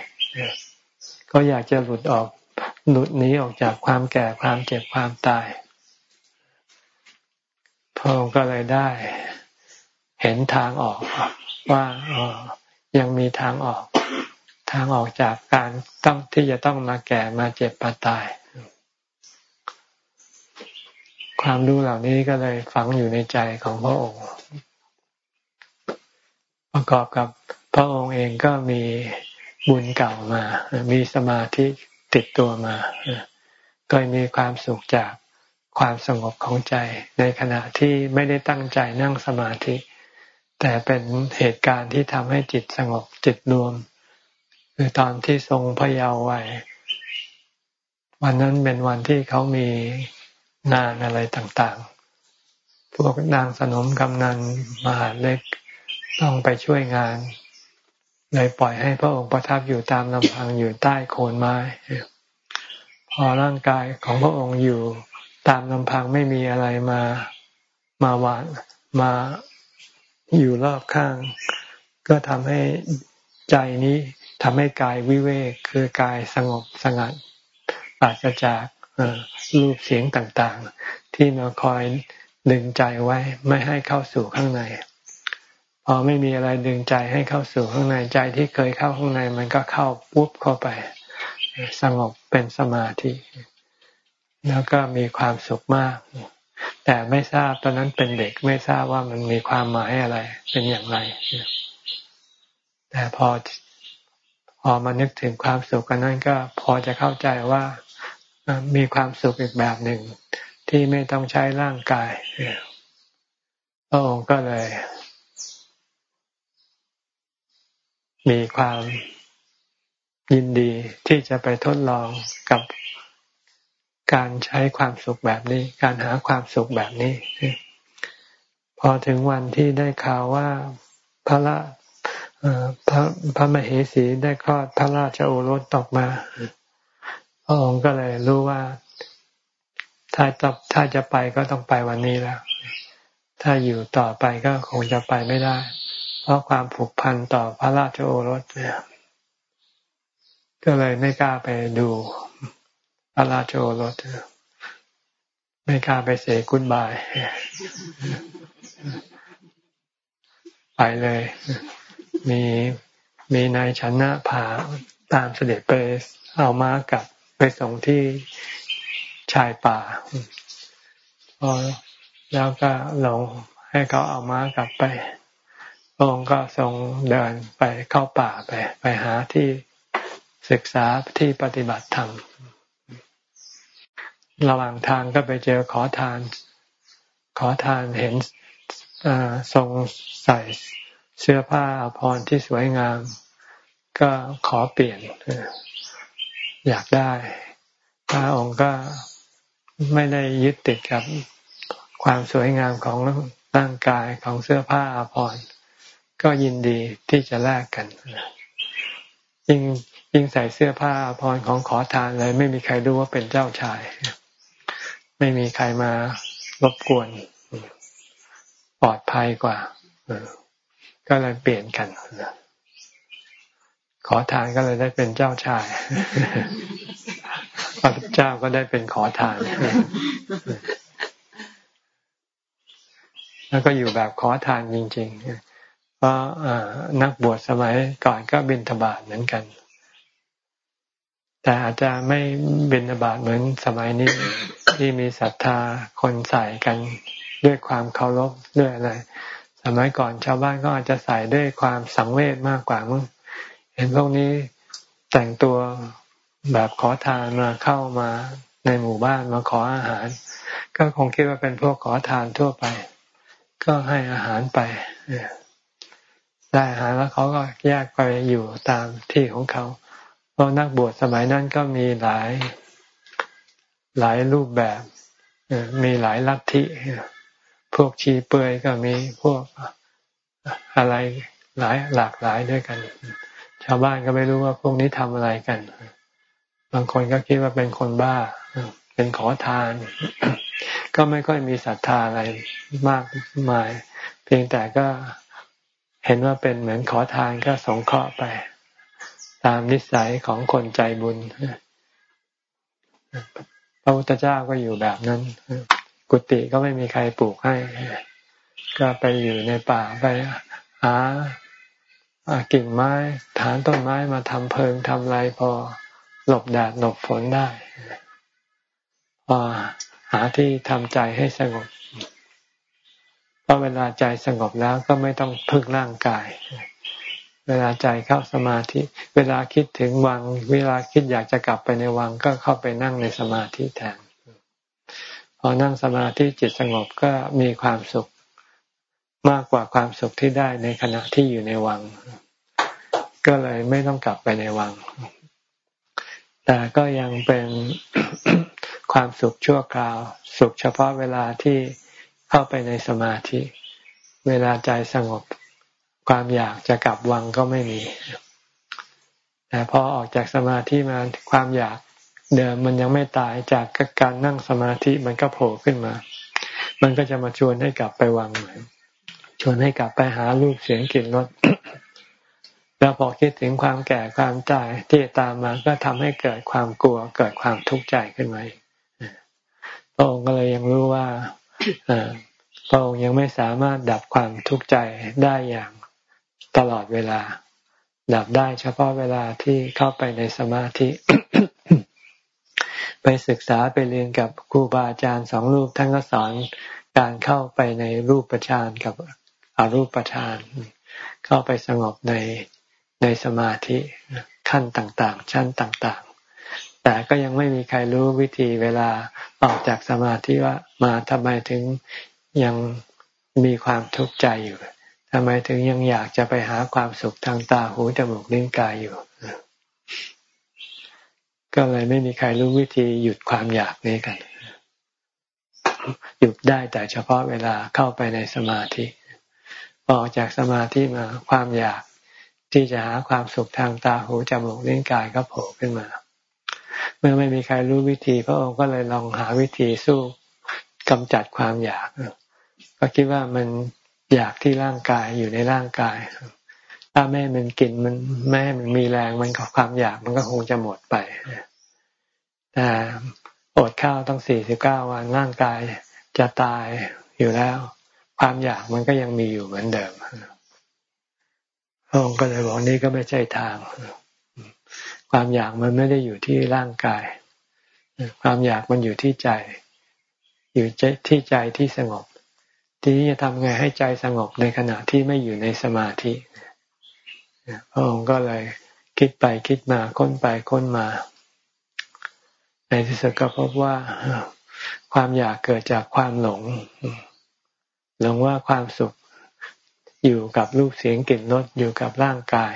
ก็อยากจะหลุดออกหลุดหนีออกจากความแก่ความเจ็บความตายพระองค์ก็เลยได้ เห็นทางออกว่าอยังมีทางออก ทางออกจากการต้องที่จะต้องมาแก่มาเจ็บมาตาย ความรู้เหล่านี้ก็เลยฝังอยู่ในใจของพระองค์ ประกอบกับพระองค์เองก็มีบุญเก่ามา มีสมาธิติดตัวมา ก็มีความสุขจากความสงบของใจ ในขณะที่ไม่ได้ตั้งใจนั่งสมาธิ แต่เป็นเหตุการณ์ที่ทำให้จิตสงบจิตรวม คือตอนที่ทรงพยาวไว้วันนั้นเป็นวันที่เขามี งานอะไรต่างๆ พวกนางสนมกำนันมหาเล็กต้องไปช่วยงานเลยปล่อยให้พระองค์ประทับอยู่ตามลำพังอยู่ใต้โคนไม้ พอร่างกายของพระองค์อยู่ตามลำพังไม่มีอะไรมามาหวานมาอยู่รอบข้าง ก็ทำให้ใจนี้ทำให้กายวิเวกคือกายสงบสงัดปราศจาก รูปเสียงต่างๆ ที่มาคอยดึงใจไว้ไม่ให้เข้าสู่ข้างใน พอไม่มีอะไรดึงใจให้เข้าสู่ข้างในใจที่เคยเข้าข้างใน มันก็เข้าปุ๊บเข้าไป สงบเป็นสมาธิ แล้วก็มีความสุขมาก แต่ไม่ทราบตอนนั้นเป็นเด็กไม่ทราบว่ามันมีความหมายอะไร เป็นอย่างไร แต่พอพอมานึกถึงความสุขกันนั้นก็พอจะเข้าใจว่า มีความสุขอีกแบบหนึ่ง ที่ไม่ต้องใช้ร่างกายพระองค์ก็เลย มีความยินดีที่จะไปทดลองกับการใช้ความสุขแบบนี้ การหาความสุขแบบนี้ พอถึงวันที่ได้ข่าวว่าพระละพระพระมเหสีได้คลอดพระราชโอรสตกมา พระองค์ก็เลยรู้ว่า ถ้าจะถ้าจะไปก็ต้องไปวันนี้แล้ว ถ้าอยู่ต่อไปก็คงจะไปไม่ได้ เพราะความผูกพันต่อพระราชโอรสเนี่ยก็เลยไม่กล้าไปดูพระราชโอรสไม่กล้าไปเสกุนบาย ไปเลย มีมีนายชนะพาตามเสด็จไปเอาม้ากลับ ส่งที่ชายป่าพอแล้วก็ลงให้เขาเอาม้ากลับไปองค์ก็ทรงเดินไปเข้าป่าไป ไปหาที่ศึกษาที่ปฏิบัติธรรม ระหว่างทางก็ไปเจอขอทาน ขอทานเห็นทรงใส่เสื้อผ้าพรที่สวยงาม ก็ขอเปลี่ยน อยากได้พระองค์ก็ไม่ได้ยึดติดกับความสวยงามของร่างกายของเสื้อผ้าอาภรณ์ก็ยินดีที่จะแลกกันยิ่งยิ่งใส่เสื้อผ้าอาภรณ์ของขอทานเลย ไม่มีใครรู้ว่าเป็นเจ้าชาย ไม่มีใครมารบกวนปลอดภัยกว่าก็เลยเปลี่ยนกัน ขอทานก็เลยได้เป็นเจ้าชายพระเจ้าก็ได้เป็นขอทาน แล้วก็อยู่แบบขอทานจริงๆ เพราะนักบวชสมัยก่อนก็บินทบาทเหมือนกัน แต่อาจจะไม่บินทบาทเหมือนสมัยนี้ที่มีศรัทธาคนใส่กันด้วยความเคารพด้วยอะไร สมัยก่อนชาวบ้านก็อาจจะใส่ด้วยความสังเวชมากกว่ามั้ง เห็นพวกนี้แต่งตัวแบบขอทานมาเข้ามาในหมู่บ้านมาขออาหาร ก็คงคิดว่าเป็นพวกขอทานทั่วไป ก็ให้อาหารไปได้อาหารแล้วเขาก็แยกไปอยู่ตามที่ของเขา เพราะนักบวชสมัยนั้นก็มีหลายหลายรูปแบบมีหลายลัทธิพวกชีเปื่อยก็มีพวกอะไรหลายหลากหลายด้วยกัน ชาวบ้านก็ไม่รู้ว่าพวกนี้ทำอะไรกัน บางคนก็คิดว่าเป็นคนบ้า เป็นขอทาน ก็ไม่ค่อยมีศรัทธาอะไรมากมาย เพียงแต่ก็เห็นว่าเป็นเหมือนขอทานก็สงเคราะห์ไป ตามนิสัยของคนใจบุญพระพุทธเจ้าก็อยู่แบบนั้น กุฏิก็ไม่มีใครปลูกให้ ก็ไปอยู่ในป่าไปหา กิ่งไม้ ฐานต้นไม้มาทำเพิงทำไรพอหลบแดดหลบฝนได้พอหาที่ทำใจให้สงบพอเวลาใจสงบแล้วก็ไม่ต้องพึ่งร่างกาย เวลาใจเข้าสมาธิ เวลาคิดถึงวัง เวลาคิดอยากจะกลับไปในวังก็เข้าไปนั่งในสมาธิแทนพอนั่งสมาธิจิตสงบก็มีความสุข มากกว่าความสุขที่ได้ในขณะที่อยู่ในวัง ก็เลยไม่ต้องกลับไปในวัง แต่ก็ยังเป็นความสุขชั่วคราว สุขเฉพาะเวลาที่เข้าไปในสมาธิ เวลาใจสงบความอยากจะกลับวังก็ไม่มี แต่พอออกจากสมาธิมาความอยากเดิมมันยังไม่ตายจากการนั่งสมาธิมันก็โผล่ขึ้นมา มันก็จะมาชวนให้กลับไปวังเหมือน ชวนให้กลับไปหารูปเสียงกลิ่นรสแล้วพอคิดถึงความแก่ความตายที่ตามมาก็ทำให้เกิดความกลัว เกิดความทุกข์ใจขึ้นมาพระองค์ก็เลยยังรู้ว่าพระองค์ยังไม่สามารถดับความทุกข์ใจได้อย่างตลอดเวลา ดับได้เฉพาะเวลาที่เข้าไปในสมาธิ ไปศึกษาไปเรียนกับครูบาอาจารย์สองรูปท่านก็สอนการเข้าไปในรูปฌานกับ อรูปฌานเข้าไปสงบในในสมาธิขั้นต่างๆ ชั้นต่างๆ แต่ก็ยังไม่มีใครรู้วิธีเวลาออกจากสมาธิว่ามาทำไมถึงยังมีความทุกข์ใจอยู่ทำไมถึงยังอยากจะไปหาความสุขทางตาหูจมูกลิ้นกายอยู่ ก็เลยไม่มีใครรู้วิธีหยุดความอยากนี้กัน หยุดได้แต่เฉพาะเวลาเข้าไปในสมาธิ ออกจากสมาธิมาความอยากที่จะหาความสุขทางตาหูจมูกลิ้นกายก็โผล่ขึ้นมา เมื่อไม่มีใครรู้วิธี พระองค์ก็เลยลองหาวิธีสู้กำจัดความอยากก็คิดว่ามันอยากที่ร่างกายอยู่ในร่างกาย ถ้าแม่มันกินมันแม่มันมีแรงมันกับความอยากมันก็คงจะหมดไปแต่อดข้าวต้องสี่สิบเก้าวันร่างกายจะตายอยู่แล้ว ความอยากมันก็ยังมีอยู่เหมือนเดิมพระองค์ก็เลยบอกนี่ก็ไม่ใช่ทาง ความอยากมันไม่ได้อยู่ที่ร่างกาย ความอยากมันอยู่ที่ใจ อยู่ที่ใจที่สงบ ทีนี้จะทำไงให้ใจสงบในขณะที่ไม่อยู่ในสมาธิพระองค์ก็เลยคิดไปคิดมาค้นไปค้นมา ในที่สุดก็พบว่าความอยากเกิดจากความหลง หลงว่าความสุขอยู่กับรูปเสียงกลิ่นรสอยู่กับร่างกาย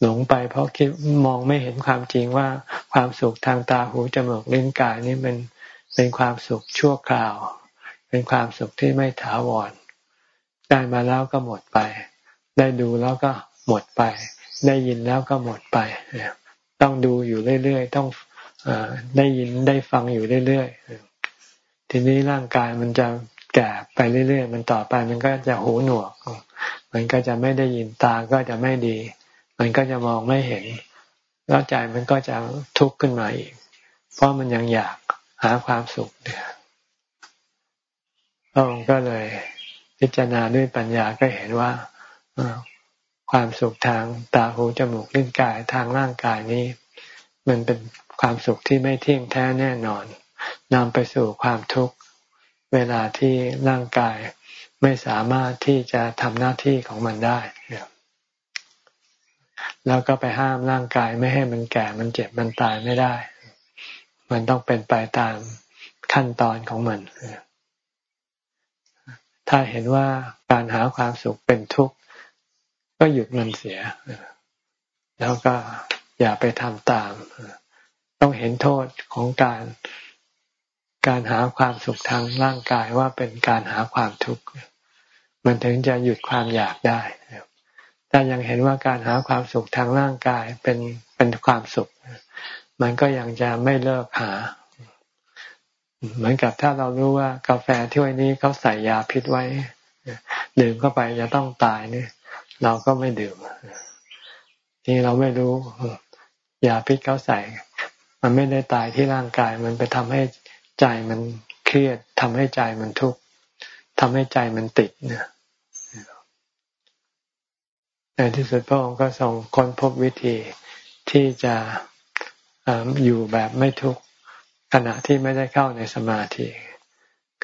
หลงไปเพราะคิดมองไม่เห็นความจริงว่าความสุขทางตาหูจมูกลิ้นกายนี่มันเป็นความสุขชั่วคราว เป็นความสุขที่ไม่ถาวร ได้มาแล้วก็หมดไป ได้ดูแล้วก็หมดไป ได้ยินแล้วก็หมดไป ต้องดูอยู่เรื่อยๆ ต้องอได้ยินได้ฟังอยู่เรื่อยๆ ทีนี้ร่างกายมันจะแก่ไปเรื่อยๆ มันต่อไปมันก็จะหูหนวก มันก็จะไม่ได้ยินตาก็จะไม่ดี มันก็จะมองไม่เห็น แล้วใจมันก็จะทุกข์ขึ้นมาอีก เพราะมันยังอยากหาความสุขเนี่ยพระองค์ก็เลยพิจารณาด้วยปัญญาก็เห็นว่าความสุขทางตาหูจมูกลิ้นกายทางร่างกายนี้ มันเป็นความสุขที่ไม่เที่ยงแท้แน่นอน นำไปสู่ความทุกข์เวลาที่ร่างกายไม่สามารถที่จะทำหน้าที่ของมันได้ แล้วก็ไปห้ามร่างกายไม่ให้มันแก่มันเจ็บมันตายไม่ได้ มันต้องเป็นไปตามขั้นตอนของมัน ถ้าเห็นว่าการหาความสุขเป็นทุกข์ก็หยุดมันเสีย แล้วก็อย่าไปทำตาม ต้องเห็นโทษของการ การหาความสุขทางร่างกายว่าเป็นการหาความทุกข์มันถึงจะหยุดความอยากได้ถ้ายังเห็นว่าการหาความสุขทางร่างกายเป็นเป็นความสุข มันก็ยังจะไม่เลิกหา เหมือนกับถ้าเรารู้ว่ากาแฟถ้วยนี้เขาใส่ยาพิษไว้ดื่มเข้าไปจะต้องตายเนี่ย เราก็ไม่ดื่มที่เราไม่รู้ยาพิษเขาใส่ มันไม่ได้ตายที่ร่างกาย มันไปทำให้ ใจมันเครียดทำให้ใจมันทุกข์ทำให้ใจมันติดเนี่ยในที่สุดพระองค์ก็ทรงค้นพบวิธีที่จะอยู่แบบไม่ทุกข์ขณะที่ไม่ได้เข้าในสมาธิ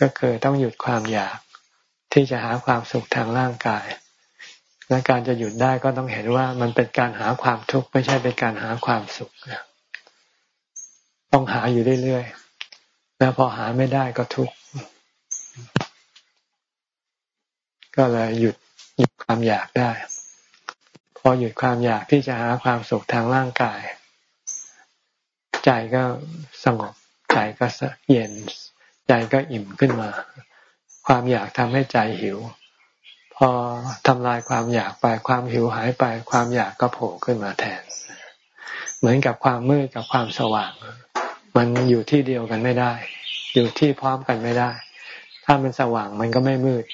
ก็คือต้องหยุดความอยากที่จะหาความสุขทางร่างกาย และการจะหยุดได้ก็ต้องเห็นว่ามันเป็นการหาความทุกข์ไม่ใช่เป็นการหาความสุข ต้องหาอยู่เรื่อยๆ แล้วพอหาไม่ได้ก็ทุกข์ก็เลยหยุดหยุดความอยากได้ พอหยุดความอยากที่จะหาความสุขทางร่างกาย ใจก็สงบใจก็เย็น ใจก็อิ่มขึ้นมา ความอยากทำให้ใจหิว พอทำลายความอยากไปความหิวหายไป ความอยากก็โผล่ขึ้นมาแทน เหมือนกับความมืดกับความสว่าง มันอยู่ที่เดียวกันไม่ได้ อยู่ที่พร้อมกันไม่ได้ ถ้ามันสว่างมันก็ไม่มืด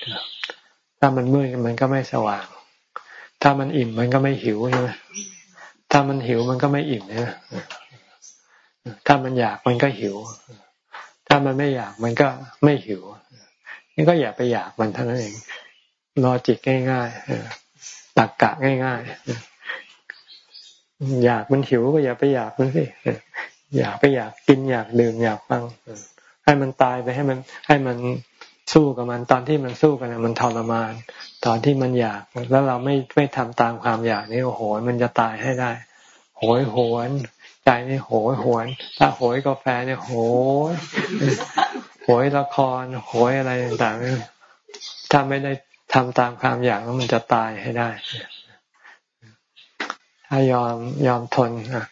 ถ้ามันมืดมันก็ไม่สว่าง ถ้ามันอิ่มมันก็ไม่หิวใช่ไหมถ้ามันหิวมันก็ไม่อิ่มใช่ไหมถ้ามันอยากมันก็หิว ถ้ามันไม่อยากมันก็ไม่หิวนี่ก็อย่าไปอยากมันเท่านั้นเองรอจิตง่ายๆตักกะง่ายๆอยากมันหิวก็อย่าไปอยากมันสิ อยากไปอยากกินอยากดื่มอยากฟังให้มันตายไปให้มันให้มันสู้กับมันตอนที่มันสู้กันมันทรมาน ตอนที่มันอยากแล้วเราไม่ไม่ทำตามความอยากนี่โอ้โหมันจะตายให้ได้ โหยโหวนใจนี่โหยโหวนถ้าโหยกาแฟเนี่ยโหยโหยละครโหยอะไรต่างๆถ้าไม่ได้ทำตามความอยากแล้วมันจะตายให้ได้ถ้ายอมยอมทนอะ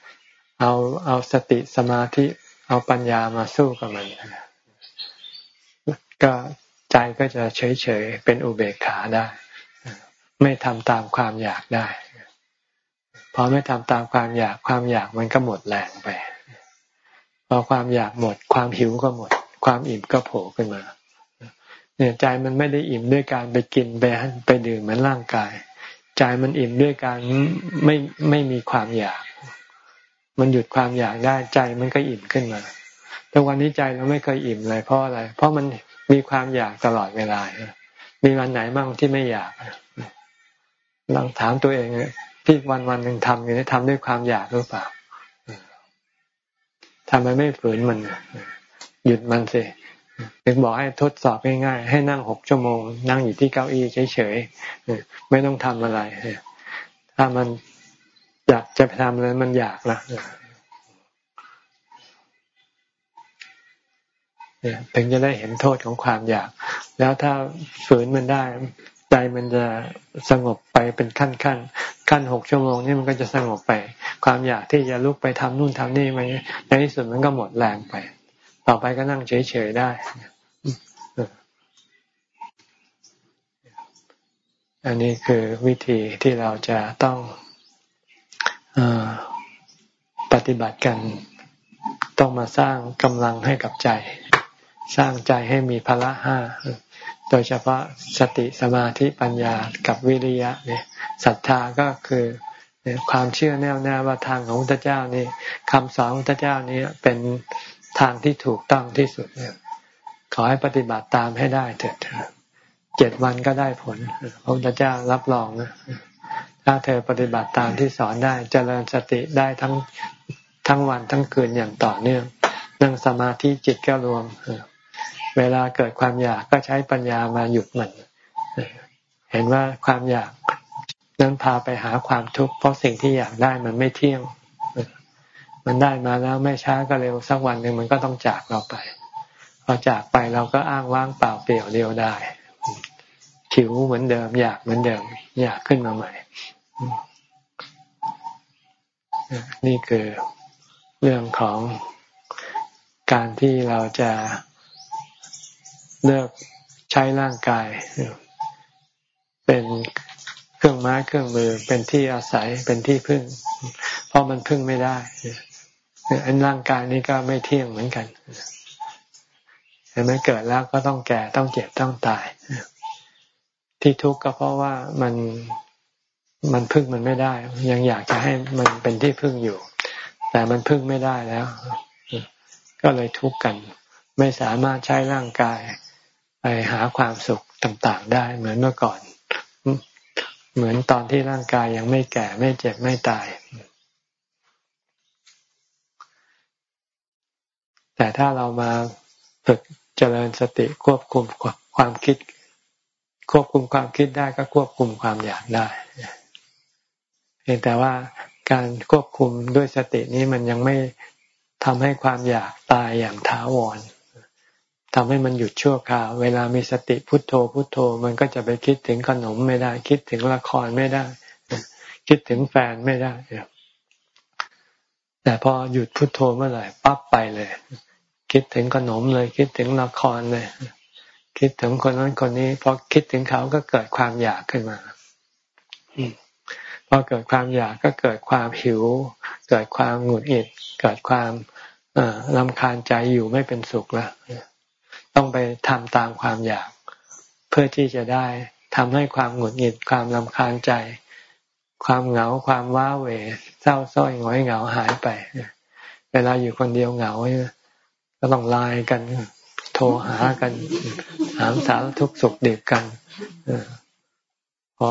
เอาเอาสติสมาธิเอาปัญญามาสู้กับมันก็ใจก็จะเฉยเฉยเป็นอุเบกขาได้ ไม่ทำตามความอยากได้พอไม่ทำตามความอยากความอยากมันก็หมดแรงไป พอความอยากหมด ความหิวก็หมด ความอิ่มก็โผล่ขึ้นมาเนี่ยใจมันไม่ได้อิ่มด้วยการไปกินไปไปดื่มเหมือนร่างกาย ใจมันอิ่มด้วยการไม่ไม่มีความอยาก มันหยุดความอยากได้ใจมันก็อิ่มขึ้นมาแต่วันนี้ใจเราไม่เคยอิ่มเลยเพราะอะไร เพราะมันมีความอยากตลอดเวลา มีวันไหนบ้างที่ไม่อยากลองถามตัวเองที่วันวันหนึ่งทำอยู่นี่ทำด้วยความอยากหรือเปล่าทำไมไม่ฝืนมัน หยุดมันสิถึงบอกให้ทดสอบง่ายๆ ให้นั่งหกชั่วโมง นั่งอยู่ที่เก้าอี้เฉยๆ ไม่ต้องทำอะไร ถ้ามัน อยากจะทำอะไรมันอยากละเนี่ยถึงจะได้เห็นโทษของความอยาก แล้วถ้าฝืนมันได้ ใจมันจะสงบไปเป็นขั้นขั้นขั้นหกชั่วโมงนี่มันก็จะสงบไป ความอยากที่จะลุกไปทำนู่นทำนี่มันในที่สุดมันก็หมดแรงไป ต่อไปก็นั่งเฉยๆได้ อันนี้คือวิธีที่เราจะต้อง ปฏิบัติกันต้องมาสร้างกำลังให้กับใจ สร้างใจให้มีพละห้าโดยเฉพาะสติสมาธิปัญญากับวิริยะเนี่ยศรัทธาก็คือความเชื่อแน่วแน่ว่าทางของพระเจ้านี่คำสอนของพระเจ้านี่เป็นทางที่ถูกต้องที่สุดเนี่ยขอให้ปฏิบัติตามให้ได้เถิดเจ็ดวันก็ได้ผลพระพุทธเจ้ารับรองนะ ถ้าเธอปฏิบัติตามที่สอนได้เจริญสติได้ทั้งทั้งวันทั้งคืนอย่างต่อเนื่องนั่งสมาธิจิตก็รวม เวลาเกิดความอยากก็ใช้ปัญญามาหยุดมัน เห็นว่าความอยากนั้นพาไปหาความทุกข์เพราะสิ่งที่อยากได้มันไม่เที่ยง มันได้มาแล้วไม่ช้าก็เร็วสักวันหนึ่งมันก็ต้องจากเราไปพอจากไปเราก็อ้างว่างเปล่าเปลี่ยวเดียวได้ขิวเหมือนเดิม อยากเหมือนเดิม อยากขึ้นมาใหม่ นี่คือเรื่องของการที่เราจะเลิกใช้ร่างกาย เป็นเครื่องไม้เครื่องมือเป็นที่อาศัยเป็นที่พึ่ง เพราะมันพึ่งไม่ได้อันร่างกายนี้ก็ไม่เที่ยงเหมือนกันเห็นไหมเกิดแล้วก็ต้องแก่ต้องเจ็บต้องตาย ที่ทุกข์ก็เพราะว่ามัน มันพึ่งมันไม่ได้ ยังอยากจะให้มันเป็นที่พึ่งอยู่ แต่มันพึ่งไม่ได้แล้ว ก็เลยทุกข์กัน ไม่สามารถใช้ร่างกายไปหาความสุขต่างๆได้ เหมือนเมื่อก่อน เหมือนตอนที่ร่างกายยังไม่แก่ไม่เจ็บไม่ตาย แต่ถ้าเรามาฝึกเจริญสติควบคุมความคิด ควบคุมความคิดได้ก็ควบคุมความอยากได้ เพียงแต่ว่าการควบคุมด้วยสตินี้มันยังไม่ทำให้ความอยากตายอย่างถาวรทำให้มันหยุดชั่วคราวเวลามีสติพุทโธพุทโธ มันก็จะไปคิดถึงขนมไม่ได้ คิดถึงละครไม่ได้ คิดถึงแฟนไม่ได้แต่พอหยุดพุทโธเมื่อไหร่ปั๊บไปเลย คิดถึงขนมเลย คิดถึงละครเลย คิดถึงคนนั้นคนนี้พอคิดถึงเขาก็เกิดความอยากขึ้นมา พอเกิดความอยากก็เกิดความหิว เกิดความหงุดหงิด เกิดความลำคาญใจอยู่ไม่เป็นสุขแล้วต้องไปทำตามความอยาก เพื่อที่จะได้ทำให้ความหงุดหงิดความลำคาญใจ ความเหงาความว้าเหวเศร้าส้อยหงอยเหงาหายไป เวลาอยู่คนเดียวเหงาก็ต้องไลน์กันโทรหากันถามสารทุกสุขเดิบกันพอ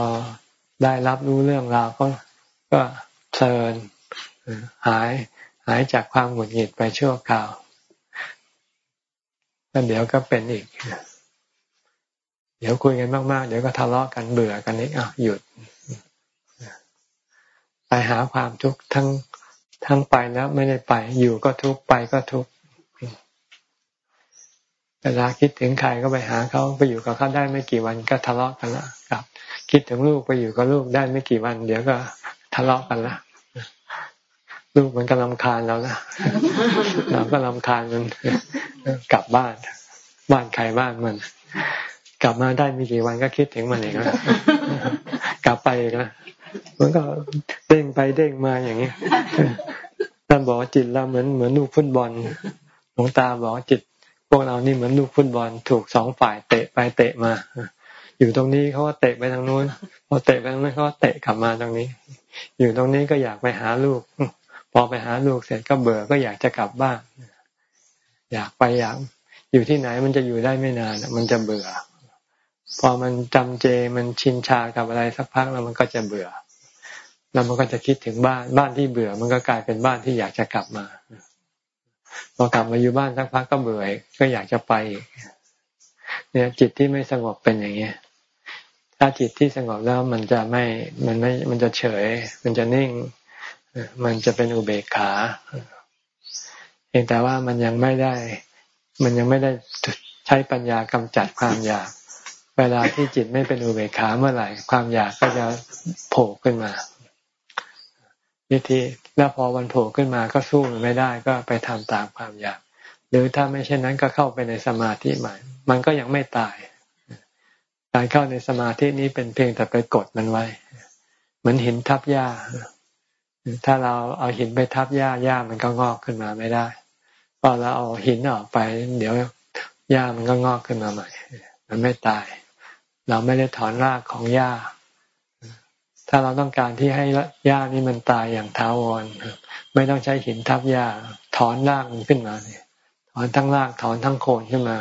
ได้รับรู้เรื่องราวก็ก็เพลินหายหายจากความหงุดหงิดไปชั่วคราวแล้วเดี๋ยวก็เป็นอีก เดี๋ยวคุยกันมากๆ เดี๋ยวก็ทะเลาะกันเบื่อกันอีกอะหยุดไปหาความทุกข์ทั้งทั้งไปแล้วไม่ได้ไปอยู่ก็ทุกข์ไปก็ทุกข์เวลาคิดถึงใครก็ไปหาเขาไปอยู่กับเขาได้ไม่กี่วันก็ทะเลาะกันละกับ คิดถึงลูกไปอยู่กับลูกได้ไม่กี่วัน เดี๋ยวก็ทะเลาะกันละลูกมันก็ลำคาญเราละเราก็ลำคาญมันกลับบ้าน บ้านใครบ้านมัน กลับมาได้ไม่กี่วันก็คิดถึงมันเองแล้วกลับไปอีกแล้วมันก็เด้งไปเด้งมาอย่างนี้ท่านบอกจิตเราเหมือนเหมือนลูกฟุตบอลหลวงตาบอกจิต พวกเรานี่เหมือนลูกฟุตบอล ถูกสองฝ่ายเตะไปเตะมา อยู่ตรงนี้เขาก็เตะไปทางนู้นพอเตะไปทางนู้นเขาก็เตะกลับมาตรงนี้ อยู่ตรงนี้ก็อยากไปหาลูก พอไปหาลูกเสร็จก็เบื่อก็อยากจะกลับบ้านอยากไปอยากอยู่ที่ไหนมันจะอยู่ได้ไม่นานมันจะเบื่อ พอมันจำเจมันชินชากับอะไรสักพักแล้วมันก็จะเบื่อ แล้วมันก็จะคิดถึงบ้านบ้านที่เบื่อ มันก็กลายเป็นบ้านที่อยากจะกลับมาพอกลับมาอยู่บ้านสักพักก็เบื่อก็อยากจะไปเนี่ยจิตที่ไม่สงบเป็นอย่างนี้ ถ้าจิตที่สงบแล้วมันจะไม่มันไม่มันจะเฉย มันจะนิ่ง มันจะเป็นอุเบกขาเองแต่ว่ามันยังไม่ได้ มันยังไม่ได้ใช้ปัญญากำจัดความอยาก เวลาที่จิตไม่เป็นอุเบกขาเมื่อไหร่ ความอยากก็จะโผล่ขึ้นมาวิธีแล้วพอวันโผล่ขึ้นมาก็สู้มันไม่ได้ก็ไปทำตามความอยาก หรือถ้าไม่เช่นนั้นก็เข้าไปในสมาธิใหม่ มันก็ยังไม่ตาย การเข้าในสมาธินี้เป็นเพียงแต่ไปกดมันไว้ เหมือนหินทับหญ้า ถ้าเราเอาหินไปทับหญ้าหญ้ามันก็งอกขึ้นมาไม่ได้พอเราเอาหินออกไป เดี๋ยวหญ้ามันก็งอกขึ้นมาใหม่ มันไม่ตาย เราไม่ได้ถอนรากของหญ้า ถ้าเราต้องการที่ให้หญ้านี้มันตายอย่างท้าวรไม่ต้องใช้หินทับหญ้า ถอนรากมันขึ้นมาเนี่ยถอนทั้งรากถอนทั้งโคนขึ้นมา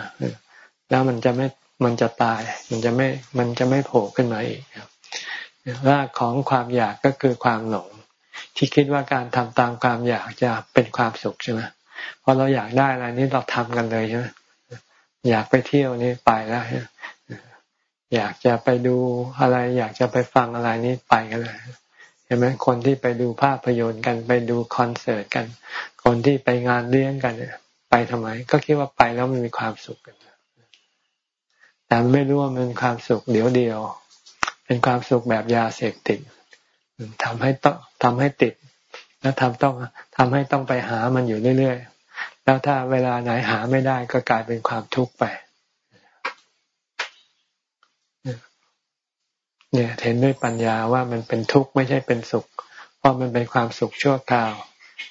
แล้วมันจะไม่ มันจะตาย มันจะไม่มันจะไม่โผล่ขึ้นมาอีกรากของความอยากก็คือความหลง ที่คิดว่าการทำตามความอยากจะเป็นความสุขใช่ไหมพอเราอยากได้อะไรนี้เราทำกันเลยใช่ไหมอยากไปเที่ยวนี่ไปแล้วอยากจะไปดูอะไร อยากจะไปฟังอะไรนี่ไปกันเลยเห็นไหมคนที่ไปดูภาพยนตร์กันไปดูคอนเสิร์ตกัน คนที่ไปงานเลี้ยงกันไปทำไม ก็คิดว่าไปแล้วมันมีความสุขกัน แต่ไม่รู้ว่ามันความสุขเดียวเดียว เป็นความสุขแบบยาเสพติดทำให้ต้องทำให้ติด แล้วทำต้องทำให้ต้องไปหามันอยู่เรื่อยๆ แล้วถ้าเวลาไหนหาไม่ได้ก็กลายเป็นความทุกข์ไปเนี่ยเห็นด้วยปัญญาว่ามันเป็นทุกข์ไม่ใช่เป็นสุข เพราะมันเป็นความสุขชั่วคราว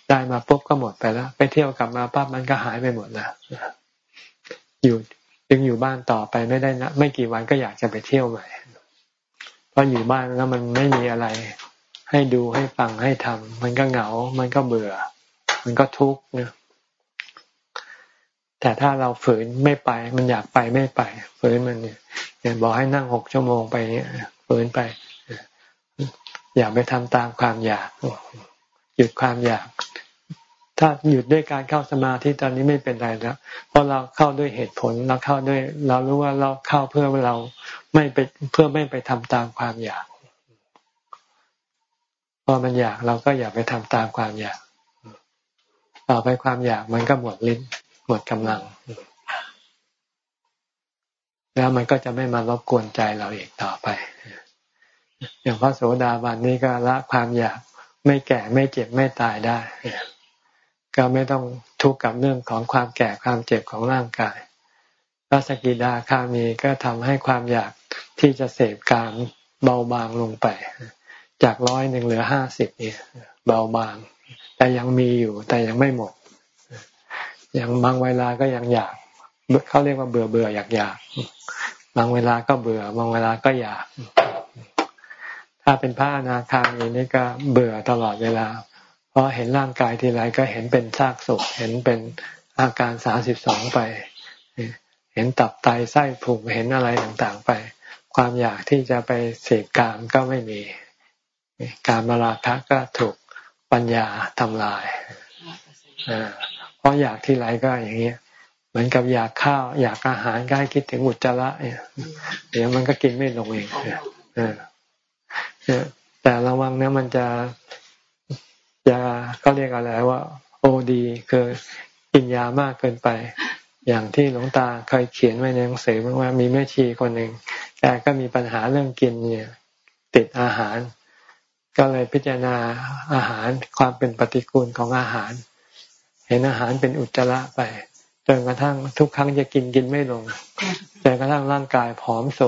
ได้มาปุ๊บก็หมดไปแล้ว ไปเที่ยวกลับมาปั๊บมันก็หายไปหมดแล้วอยู่ ยังอยู่บ้านต่อไปไม่ได้นะไม่กี่วันก็อยากจะไปเที่ยวใหม่เพราะอยู่บ้านแล้วมันไม่มีอะไร ให้ดูให้ฟังให้ทำมันก็เหงา มันก็เบื่อ มันก็ทุกข์นะแต่ถ้าเราฝืนไม่ไป มันอยากไปไม่ไป ฝืนมันเนี่ยอย่างบอกให้นั่งหกชั่วโมงไปเนี่ยฝืนไป อย่าไปทำตามความอยาก หยุดความอยาก ถ้าหยุดด้วยการเข้าสมาธิตอนนี้ไม่เป็นไรแล้วเพราะเราเข้าด้วยเหตุผลเราเข้าด้วย เรารู้ว่าเราเข้าเพื่อเราไม่ไปเพื่อไม่ไปทำตามความอยากพอมันอยากเราก็อย่าไปทำตามความอยากต่อไปความอยากมันก็หมดลิ้นหมดกำลัง แล้วมันก็จะไม่มารบกวนใจเราอีกต่อไป อย่างพระโสดาบันนี้ก็ละความอยากไม่แก่ไม่เจ็บไม่ตายได้ ก็ไม่ต้องทุกข์กับเรื่องของความแก่ความเจ็บของร่างกายพระสกิดาคามีก็ทำให้ความอยากที่จะเสพการเบาบางลงไป จากร้อยหนึ่งเหลือห้าสิบเนี่ยเบาบาง แต่ยังมีอยู่แต่ยังไม่หมดอย่างบางเวลาก็ยังอยากเขาเรียกว่าเบื่อเบื่ออยากอยากบางเวลาก็เบื่อบางเวลาก็อยาก ถ้าเป็นพระอนาคามีนี่ก็เบื่อตลอดเวลา พราะเห็นร่างกายทีไรก็เห็นเป็นซากศพเห็นเป็นอาการสาสิบสองไป เห็นตับไตไส้ผุเห็นอะไรต่างๆไป ความอยากที่จะไปเสพกามก็ไม่มี การมาราคะก็ถูกปัญญาทำลายเพราะอยากที่ไรก็อย่างเงี้ยเหมือนกับอยากข้าวอยากอาหารก็ให้คิดถึงอุจจาระเนี่ยเดี๋ยวมันก็กินไม่ลงเองแต่ระวังนะมันจะ จะก็เรียกอะไรว่า โอดีคือกินยามากเกินไป อย่างที่หลวงตาเคยเขียนไว้ในหนังสือว่ามีแม่ชีคนหนึ่งแกก็มีปัญหาเรื่องกินเนี่ย ติดอาหาร ก็เลยพิจารณาอาหารความเป็นปฏิกูลของอาหาร เห็นอาหารเป็นอุจจาระไปจนกระทั่งทุกครั้งจะกินกินไม่ลงจนกระทั่งร่างกายผอมโซ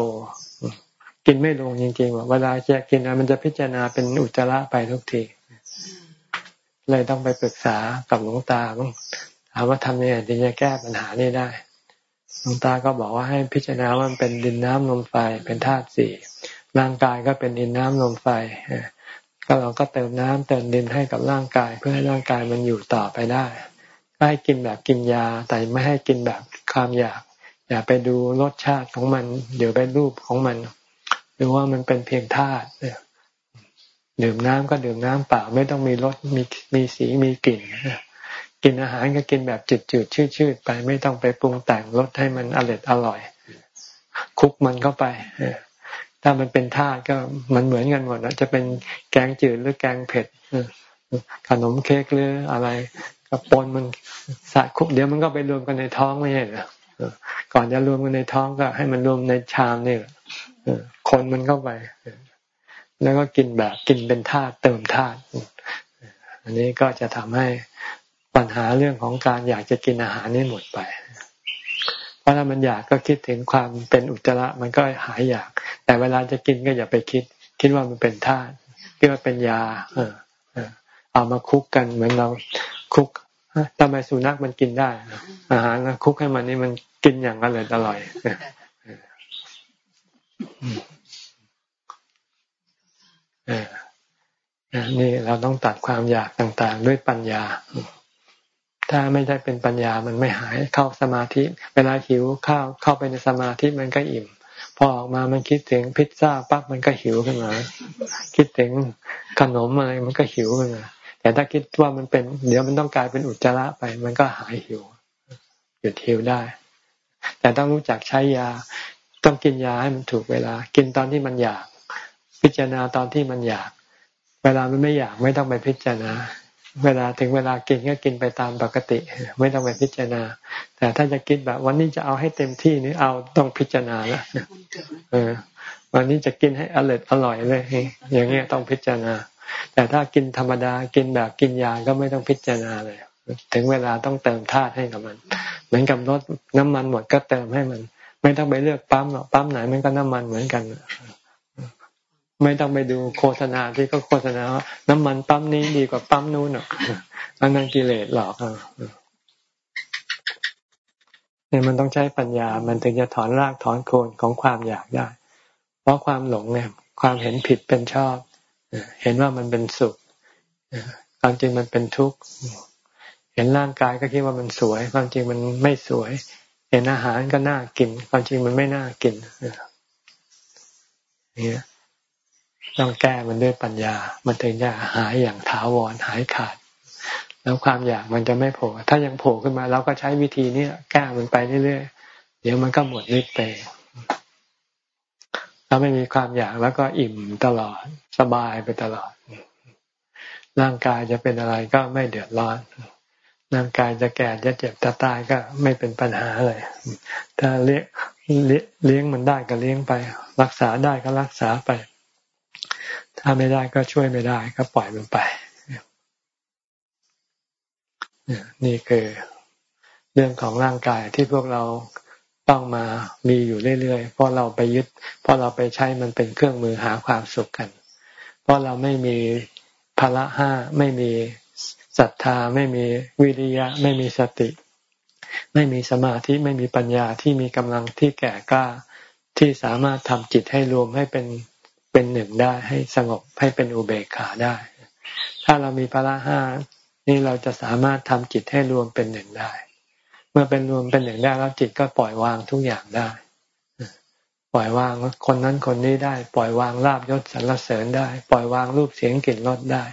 กินไม่ลงจริงๆว่าเวลาจะกินมันจะพิจารณาเป็นอุจจาระไปทุกที เลยต้องไปปรึกษากับหลวงตาถามว่าทำยังไงถึงจะแก้ปัญหานี้ได้หลวงตาก็บอกว่าให้พิจารณาว่ามันเป็นดินน้ำลมไฟเป็นธาตุสี่ร่างกายก็เป็นดินน้ำลมไฟก็เราก็เติมน้ำเติมดินให้กับร่างกาย เพื่อให้ร่างกายมันอยู่ต่อไปได้ให้กินแบบกินยา แต่ไม่ให้กินแบบความอยาก อย่าไปดูรสชาติของมันเดี๋ยวไปรูปของมัน หรือว่ามันเป็นเพียงธาตุ ดื่มน้ำก็ดื่มน้ำเปล่าไม่ต้องมีรสมีมีสีมีกลิ่นกินอาหารก็กินแบบจืดจืดชืดชืดไปไม่ต้องไปปรุงแต่งรสให้มันอร่อยอร่อย คุกมันเข้าไปถ้ามันเป็นธาตุก็มันเหมือนกันหมดนะจะเป็นแกงจืดหรือแกงเผ็ดขนมเค้กหรืออะไรกับปนมันสะคุกเดี๋ยวมันก็ไปรวมกันในท้องไม่ใช่เหรอก่อนจะรวมกันในท้องก็ให้มันรวมในชามนี่คนมันเข้าไป แล้วก็กินแบบกินเป็นธาตุเติมธาตุอันนี้ก็จะทำให้ปัญหาเรื่องของการอยากจะกินอาหารนี่หมดไป เพราะถ้ามันอยากก็คิดถึงความเป็นอุจจาระมันก็หายอยาก แต่เวลาจะกินก็อย่าไปคิด คิดว่ามันเป็นธาตุคิดว่าเป็นยา เออเอามาคุกกันเหมือนเราคุกทำไมสุนัขมันกินได้ อาหารคุกให้มันนี่มันกินอย่างอร่อยอร่อย นี่เราต้องตัดความอยากต่างๆ ด้วยปัญญา ถ้าไม่ได้เป็นปัญญามันไม่หายเข้าสมาธิ เวลาหิวข้าวเข้าไปในสมาธิมันก็อิ่ม พอออกมามันคิดถึงพิซซ่าปั๊บมันก็หิวขึ้นมา คิดถึงขนมอะไรมันก็หิวขึ้นมาแต่ถ้าคิดว่ามันเป็น เดี๋ยวมันต้องกลายเป็นอุจจาระไป มันก็หายหิวหยุดหิวได้ แต่ต้องรู้จักใช้ยา ต้องกินยาให้มันถูกเวลา กินตอนที่มันอยาก พิจารณาตอนที่มันอยาก เวลามันไม่อยากไม่ต้องไปพิจารณา เวลาถึงเวลากินก็กินไปตามปกติ ไม่ต้องไปพิจารณา แต่ถ้าจะคิดแบบวันนี้จะเอาให้เต็มที่นี่เอาต้องพิจารณาล้วเออ วันนี้จะกินให้อร่อยอร่อยเลย อย่างเงี้ยต้องพิจารณา แต่ถ้ากินธรรมดากินแบบกินยาก็ไม่ต้องพิจารณาเลยถึงเวลาต้องเติมธาตุให้กับมัน เหมือนกับรถน้ำมันหมดก็เติมให้มัน ไม่ต้องไปเลือกปั๊มหรอกปั๊มไหนมันก็น้ำมันเหมือนกัน ไม่ต้องไปดูโฆษณาที่เขาโฆษณาว่าน้ำมันปั๊มนี้ดีกว่าปั๊มนู้นหรอกอันนั้นกิเลสหลอกเนี่ยมันต้องใช้ปัญญา มันถึงจะถอนรากถอนโคนของความอยากได้ เพราะความหลงเนี่ย ความเห็นผิดเป็นชอบ เห็นว่ามันเป็นสุขความจริงมันเป็นทุกข์ เห็นร่างกายก็คิดว่ามันสวย ความจริงมันไม่สวย เห็นอาหารก็น่ากิน ความจริงมันไม่น่ากินนี่ ต้องแก้มันด้วยปัญญา มันถึงจะหายอย่างถาวรหายขาด แล้วความอยากมันจะไม่โผล่ ถ้ายังโผล่ขึ้นมาเราก็ใช้วิธีนี้แก้มันไปเรื่อยๆ เดี๋ยวมันก็หมดฤทธิ์ไปถ้าไม่มีความอยากแล้วก็อิ่มตลอดสบายไปตลอด ร่างกายจะเป็นอะไรก็ไม่เดือดร้อนร่างกายจะแก่จะเจ็บจะตายก็ไม่เป็นปัญหาเลย ถ้าเลี้ยงเลี้ยงมันได้ก็เลี้ยงไป รักษาได้ก็รักษาไป ถ้าไม่ได้ก็ช่วยไม่ได้ก็ปล่อยมันไปนี่คือเรื่องของร่างกายที่พวกเราต้องมามีอยู่เรื่อยๆ เพราะเราไปยึด เพราะเราไปใช้มันเป็นเครื่องมือหาความสุขกัน เพราะเราไม่มีภาระห้าไม่มีศรัทธาไม่มีวิริยะ ไม่มีสติ ไม่มีสมาธิไม่มีปัญญาที่มีกำลังที่แก่กล้าที่สามารถทำจิตให้รวมให้เป็น เป็นหนึ่งได้ให้สงบให้เป็นอุเบกขาได้ ถ้าเรามีภาระห้านี่เราจะสามารถทำจิตให้รวมเป็นหนึ่งได้ เมื่อเป็นรวมเป็นหนึ่งได้แล้วจิตก็ปล่อยวางทุกอย่างได้ ปล่อยวางคนนั้นคนนี้ได้ ปล่อยวางลาบยศสรรเสริญได้ ปล่อยวางรูปเสียงกลิ่นรสได้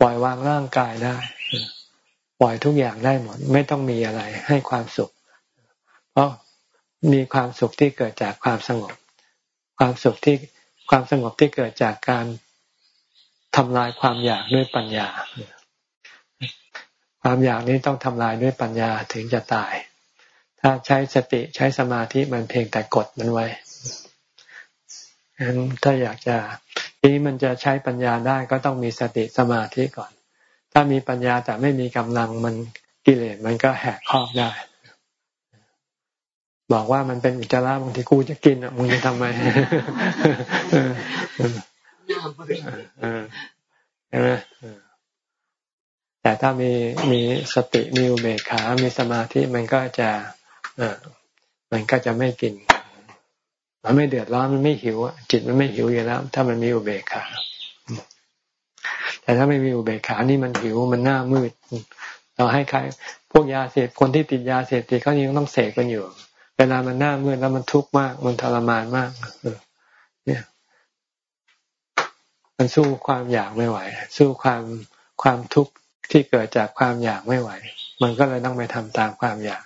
ปล่อยวางร่างกายได้ ปล่อยทุกอย่างได้หมด ไม่ต้องมีอะไรให้ความสุข เพราะมีความสุขที่เกิดจากความสงบ ความสุขที่ ความสงบที่เกิดจากการทำลายความอยากด้วยปัญญา ความอยากนี้ต้องทำลายด้วยปัญญาถึงจะตาย ถ้าใช้สติใช้สมาธิมันเพียงแต่กดมันไว้ฉะนั้นถ้าอยากจะนี้มันจะใช้ปัญญาได้ก็ต้องมีสติสมาธิก่อน ถ้ามีปัญญาแต่ไม่มีกำลังมันกิเลสมันก็แหกครอกได้ บอกว่ามันเป็นอุจจาระบางทีกูจะกินอะมึงจะทำไมใช่ไหมแต่ถ้ามีมีสติมีอุเบกขา มีสมาธิมันก็จะเออมันก็จะไม่กิน มันไม่เดือดร้อนมันไม่หิวจิตมันไม่หิวอยู่แล้วถ้ามันมีอุเบกขาแต่ถ้าไม่มีอุเบกขานี่มันหิวมันหน้ามืด เราให้ใครพวกยาเสพคนที่ติดยาเสพติดเขายังต้องเสกกันอยู่ เวลามันหน้ามืดแล้วมันทุกข์มาก มันทรมานมากเนี่ย มันสู้ความอยากไม่ไหว สู้ความความทุกข์ที่เกิดจากความอยากไม่ไหว มันก็เลยต้องไปทำตามความอยาก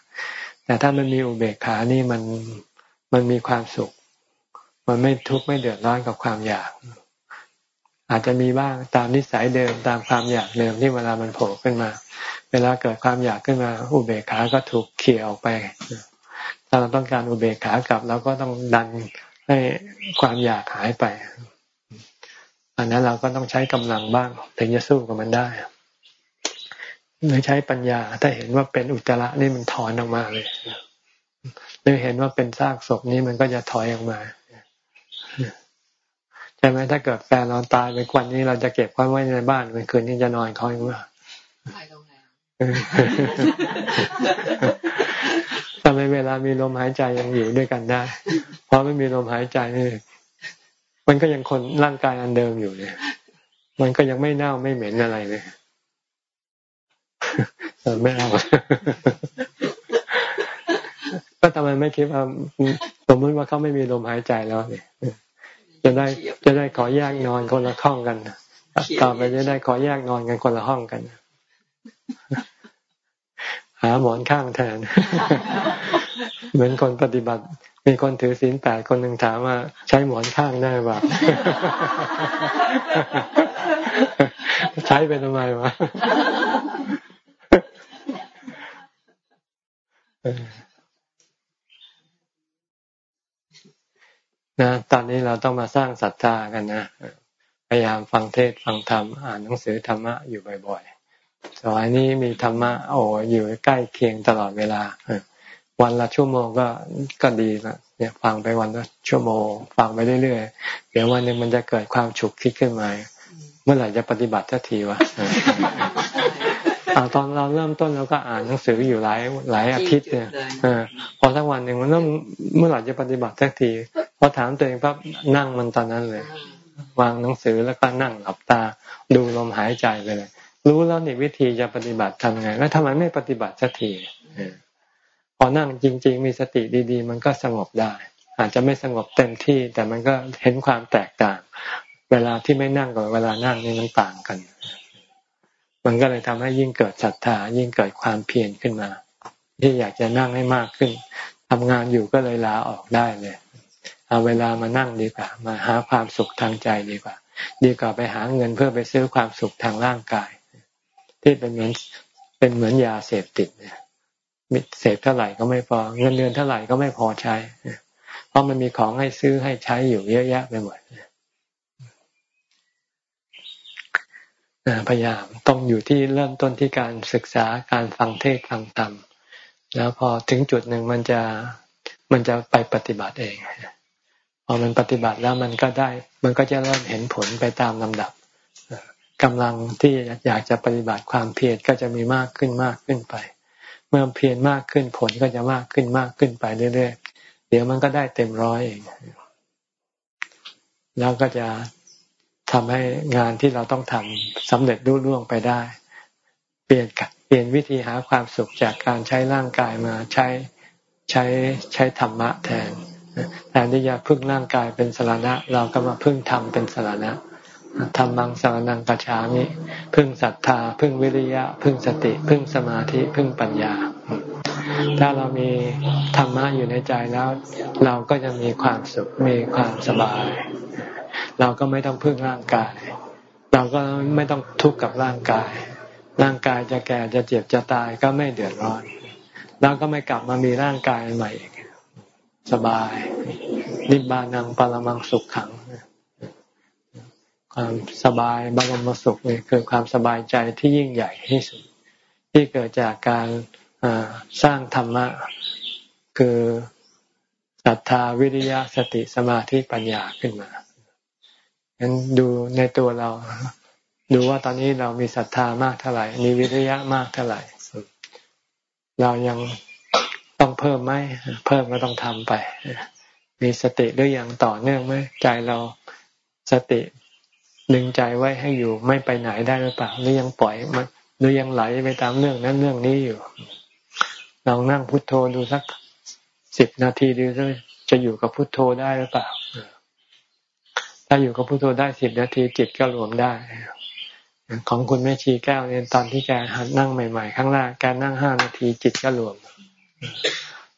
แต่ถ้ามันมีอุเบกขานี่มันมันมีความสุข มันไม่ทุกข์ไม่เดือดร้อนกับความอยาก อาจจะมีบ้างตามนิสัยเดิมตามความอยากเดิมที่เวลามันโผล่ขึ้นมา เวลาเกิดความอยากขึ้นมา อุเบกขาก็ถูกเขี่ยออกไป ถ้าเราต้องการอุเบกขากลับเราก็ต้องดันให้ความอยากหายไป อันนั้นเราก็ต้องใช้กำลังบ้าง ถึงจะสู้กับมันได้หรือใช้ปัญญา ถ้าเห็นว่าเป็นอุจจาระนี่มันถอนออกมาเลยหรือเห็นว่าเป็นซากศพนี้มันก็จะถอยออกมาใช่ไหมถ้าเกิดแฟนเราตายไปควันนี้เราจะเก็บเขาไว้ในบ้านเป็นคืนนี้จะนอนเขาอยู่ว่าทำไม เวลามีลมหายใจยังอยู่ด้วยกันได้เพราะไม่มีลมหายใจนี่มันก็ยังคนร่างกายอันเดิมอยู่เนี่ยมันก็ยังไม่เน่าไม่เหม็นอะไรเลยไม่เอาก็ทำไมไม่คิดว่าสมมติว่าเขาไม่มีลมหายใจแล้วเนี่ยจะได้จะได้ขอแยกนอนคนละห้องกันต่อไปจะได้ขอแยกนอนกันคนละห้องกัน หาหมอนข้างแทน เหมือนคนปฏิบัติ มีคนถือศีลแปดคนหนึ่งถามว่า ใช้หมอนข้างได้ป่ะใช้ไปทำไมวะนะตอนนี้เราต้องมาสร้างศรัทธากันนะพยายามฟังเทศฟังธรรมอ่านหนังสือธรรมะอยู่บ่อยๆสมัยนี้มีธรรมะโอ้อยู่ใกล้เคียงตลอดเวลา วันละชั่วโมงก็ก็ดีละเนี่ยฟังไปวันละชั่วโมง ฟังไปเรื่อยๆเดี๋ยววันหนึ่งมันจะเกิดความฉุกคิดขึ้นมา เมื่อไหร่จะปฏิบัติทันทีวะตอนเราเริ่มต้นเราก็อ่านหนังสืออยู่หลายหลายอาทิตย์เนี่ยพอสักวันหนึ่งมันเริ่มเมื่อไหร่จะปฏิบัติสักทีพอถามตัวเองปั๊บนั่งมันตอนนั้นเลย วางหนังสือแล้วก็นั่งหลับตา ดูลมหายใจไปเลย รู้แล้วนี่วิธีจะปฏิบัติทำไง แล้วทำไมไม่ปฏิบัติสักที อนั่งจริง ๆ มีสติดี ๆ มันก็สงบได้ อาจจะไม่สงบเต็มที่ แต่มันก็เห็นความแตกต่าง เวลาที่ไม่นั่งกับเวลานั่งนี่มันต่างกัน มันก็เลยทำให้ยิ่งเกิดศรัทธายิ่งเกิดความเพียรขึ้นมา ที่อยากจะนั่งให้มากขึ้นทำงานอยู่ก็เลยลาออกได้เลยเอาเวลามานั่งดีกว่า มาหาความสุขทางใจดีกว่า ดีกว่าไปหาเงินเพื่อไปซื้อความสุขทางร่างกาย ที่เป็นเหมือนเป็นเหมือนยาเสพติดเนี่ย เสพเท่าไหร่ก็ไม่พอเงินเดือนเท่าไหร่ก็ไม่พอใช้ เพราะมันมีของให้ซื้อให้ใช้อยู่เยอะแยะไปหมดพยายามต้องอยู่ที่เริ่มต้นที่การศึกษาการฟังเทศฟังธรรมแล้วพอถึงจุดหนึ่งมันจะมันจะไปปฏิบัติเองพอมันปฏิบัติแล้วมันก็ได้ มันก็จะเริ่มเห็นผลไปตามลำดับกำลังที่อยากจะปฏิบัติความเพียรก็จะมีมากขึ้นมากขึ้นไป เมื่อเพียรมากขึ้นผลก็จะมากขึ้นมากขึ้นไปเรื่อยๆ เดี๋ยวมันก็ได้เต็มร้อยเอง แล้วก็จะทำให้งานที่เราต้องทำสำเร็จรุ่ร่วงไปได้ เปลี่ยนเปลี่ยนวิธีหาความสุขจากการใช้ร่างกายมาใช้ใช้ใช้ธรรมะแทนแทนที่จะพึ่งร่างกายเป็นสารณะ เราก็มาพึ่งธรรมเป็นสารณะ ธรรมังสารนังกัจฉามิพึ่งศรัทธา พึ่งวิริยะ พึ่งสติ พึ่งสมาธิ พึ่งปัญญา ถ้าเรามีธรรมะอยู่ในใจแล้ว เราก็จะมีความสุข มีความสบาย เราก็ไม่ต้องพึ่งร่างกาย เราก็ไม่ต้องทุกข์กับร่างกาย ร่างกายจะแก่จะเจ็บจะตายก็ไม่เดือดร้อนเราก็ไม่กลับมามีร่างกายใหม่อีกสบาย นิบานังปรมังสุขขัง ความสบายบรมสุขนี่คือความสบายใจที่ยิ่งใหญ่ที่สุด ที่เกิดจากการสร้างธรรมะ คือศรัทธาวิริยะสติสมาธิปัญญาขึ้นมางั้นดูในตัวเรา ดูว่าตอนนี้เรามีศรัทธามากเท่าไหร่ มีวิริยะมากเท่าไหร่ เรายังต้องเพิ่มไหมเพิ่มก็ต้องทำไป มีสติหรือยังต่อเนื่องไหมใจเราสติ ดึงใจไว้ให้อยู่ไม่ไปไหนได้หรือเปล่าหรือยังปล่อยมันหรือยังไหลไปตามเรื่องนั้นเรื่องนี้อยู่ลองนั่งพุทโธดูสักสิบนาทีดูจะอยู่กับพุทโธได้หรือเปล่าถ้าอยู่กับพุทโธได้สิบนาทีจิตก็รวมได้ของคุณแม่ชีแก้วเนี่ยตอนที่แกหัดนั่งใหม่ๆ ข้างล่างแกนั่งห้านาทีจิตก็รวม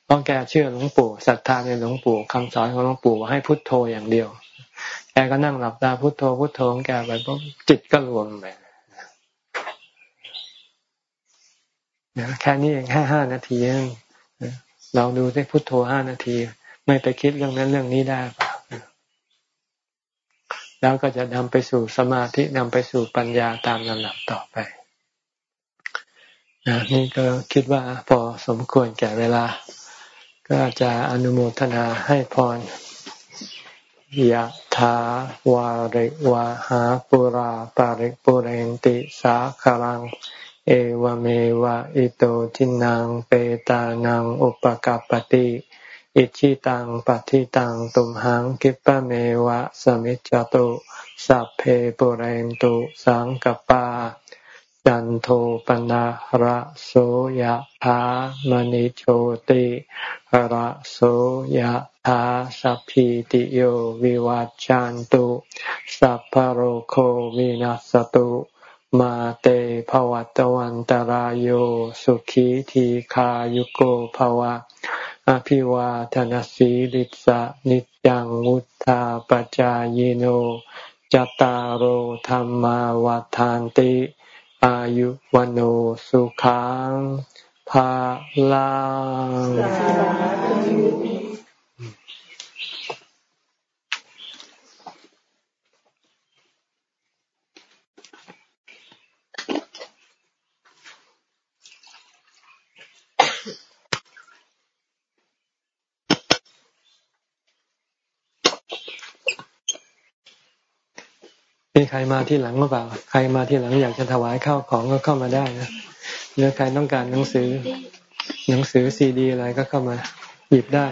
เพราะแกเชื่อหลวงปู่ศรัทธาในหลวงปู่คำสอนของหลวงปู่ว่าให้พุทโธอย่างเดียว แกก็นั่งหลับตาพุโทโธพุโทโธของแกไปปุ๊บจิตก็รวมไปนะแค่นี้เองแค่ห้านาทีเองลองดูที่พุโทโธห้านาที ไม่ไปคิดเรื่องนั้นเรื่องนี้ได้ปะแล้วก็จะนำไปสู่สมาธินำไปสู่ปัญญาตามลำดับต่อไปนะนี่ก็คิดว่าพอสมควรแก่เวลา ก็จะอนุโมทนาให้พรยะ ถาวาริวาหาปุราปาริปุเรนติสาคารัง เอวเมวะอิโตจินังเปตานังอุปกัปติอิชิตังปฏิตังตุมหังกิปะเมวะสมิจจตุสัพเพปุเรนตุสังกปา จันโทปนะระโสยธามณิโชติระโสยธาสัพพิติโยวิวัจจันตุสัพพโรโควินัสตุมาเตภวัตวันตารโยสุขีทีขายุโกภวะ อภิวาทนสีลิสะนิจังวุธาปจายโนจตารโธรรมาวาทานติ อายุวันโอสุขังภาลัง มีใครมาที่หลังหรือเปล่า ใครมาที่หลังอยากจะถวายข้าวของก็เข้ามาได้นะหรือใครต้องการหนังสือ หนังสือซีดีอะไรก็เข้ามาหยิบได้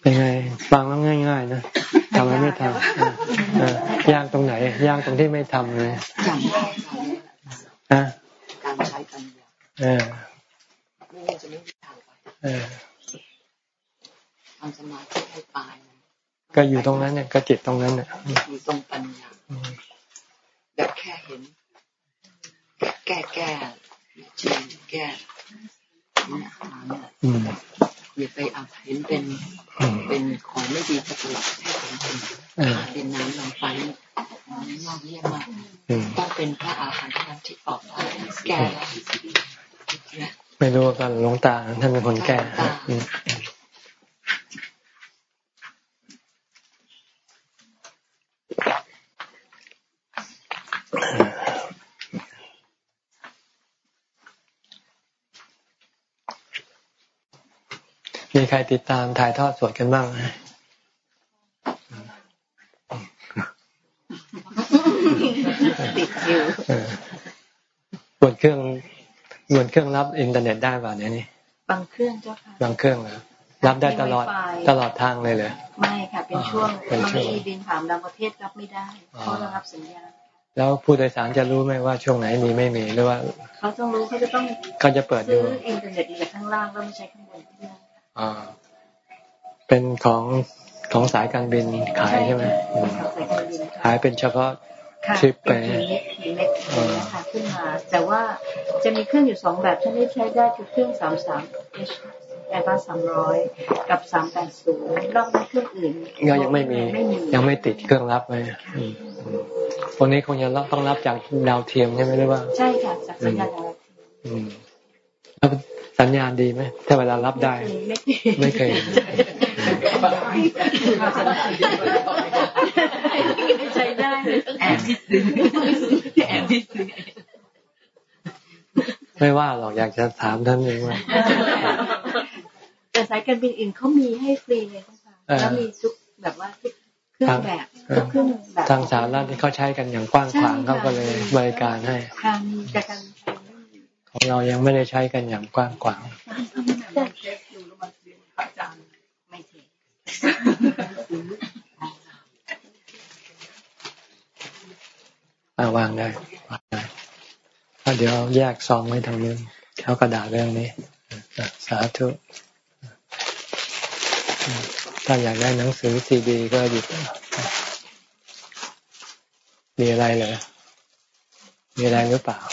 เป็นไงฟังแล้วง่าย ๆ นะทำไมไม่ทำยากตรงไหน ยากตรงที่ไม่ทำเลยนะการใช้ปัญญาเออไม่งั้นจะไม่มีทางไปเออทำสมาธิให้ตายก็อยู่ตรงนั้นเนี่ยก็จิตตรงนั้นเนี่ยอยู่ตรงปัญญาแบบแค่เห็น แก้แก้จริงแก้เนี่ยหาเนี่ยอย่าไปเอาเห็นเป็นเป็นของไม่ดีตลอดแค่เป็นเป็นเป็นน้ำลำไฟนี่ยอดเยี่ยมมากต้องเป็นพระอาหารเท่านั้นที่ออกมาแก้ไม่รู้กัน หลวงตาท่านเป็นคนแก้มีใครติดตามถ่ายทอดสดกันบ้างไหมติดอยู่บนเครื่องบ นเครื่องรับอินเทอร์เน็ตได้ป่ะเนี่ยนี่บางเครื่องเจ้าค่ะบางเครื่องเหรอรับได้ตลอดตลอดทางเลยเลยไม่ค่ะเป็นช่วงบางทีบินผ่านบางประเทศรับไม่ได้เพราะเรารับสัญญาณแล้วผู้โดยสารจะรู้ไหมว่าช่วงไหนมีไม่มีหรือว่า เขาต้องรู้เขาจะต้องเขาจะเปิดดูซื้ออินเทอร์เน็ตจากข้างล่างแล้วไม่ใช้ข้างบนอ่าเป็นของของสายการบินขายใช่ไหมขายเป็นเฉพาะ ทริปไปขึ้นมา แต่ว่าจะมีเครื่องอยู่สองแบบที่ไม่ใช้ได้คือเครื่องสามสามแอร์บัสสามร้อยกับสามแปดศูนย์นอกนั้นเครื่องอื่นยังยังไม่มียังไม่ติดเครื่องรับเลยคนนี้คงจะต้องรับจากดาวเทียมใช่ไหมหรือว่า ใช่ค่ะจากสัญญาณดาวเทียม สัญญาณดีไหมถ้าเวลารับได้ ไม่เคยใช้ได้แอบดิสแอบดิสไม่ว่าหรอกอยากจะถามท่านเองว่าแต่สายการบินอื่นเขามีให้ฟรีเลยค่ะแล้วมีทุกแบบว่าทุกเครื่องแบบทุกเครื่องแบบทางสาธารณที่เขาใช้กันอย่างกว้างขวางเขาก็เลยบริการให้ค่ะมีแต่การ ของเรายังไม่ได้ใช้กันอย่างกว้างขวางวางได้วางได้เดี๋ยวแยกซองไว้ทางนึงเอากระดาษเรื่องนี้ สาธุ ถ้าอยากได้หนังสือซีดีก็หยิบมีอะไรเหรอมีอะไรหรือเปล่าฮะ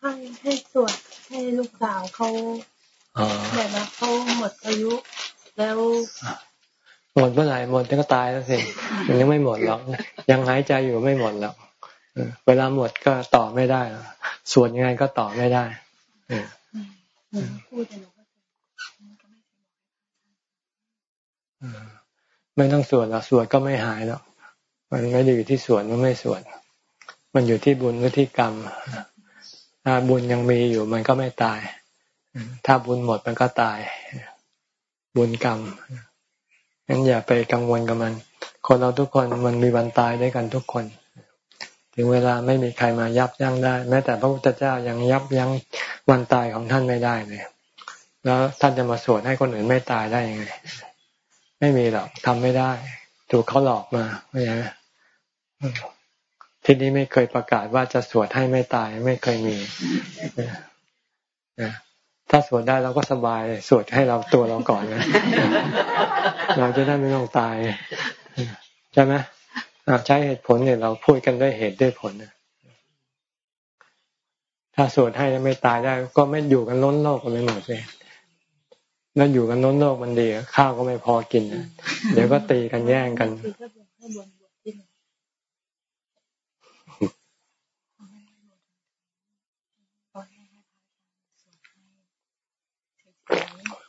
ให้ให้สวดให้ลูกสาวเขาแบบว่าเขาหมดอายุแล้วหมดเมื่อไหร่หมดก็ตายแล้วสิมันยังไม่หมดหรอกยังหายใจอยู่ไม่หมดหรอกเวลาหมดก็ต่อไม่ได้สวดยังไงก็ต่อไม่ได้ไม่ต้องสวดหรอกสวดก็ไม่หายหรอกมันไม่ได้อยู่ที่สวดมันไม่สวด มันอยู่ที่บุญหรือที่กรรม ถ้าบุญยังมีอยู่มันก็ไม่ตาย ถ้าบุญหมดมันก็ตาย บุญกรรมงั้นอย่าไปกังวลกับมัน คนเราทุกคนมันมีวันตายด้วยกันทุกคน ถึงเวลาไม่มีใครมายับยั้งได้ แม้แต่พระพุทธเจ้ายังยับยั้งวันตายของท่านไม่ได้เลย แล้วท่านจะมาสวดให้คนอื่นไม่ตายได้ยังไง ไม่มีหรอกทำไม่ได้ ถูกเขาหลอกมาไม่ใช่ไหม ที่นี้ไม่เคยประกาศว่าจะสวดให้ไม่ตายไม่เคยมีนะถ้าสวดได้เราก็สบายสวดให้เราตัวเราก่อนนะเราจะได้ไม่ต้องตายใช่ไหมใช้เหตุผลเนี่ยเราพูดกันด้วยเหตุด้วยผลถ้าสวดให้ไม่ตายได้ ก็ไม่อยู่กันล้นโลกกันเลยหมดเลยแล้วอยู่กันล้นโลกมันดีข้าวก็ไม่พอกินเดี๋ยวก็ตีกันแย่งกัน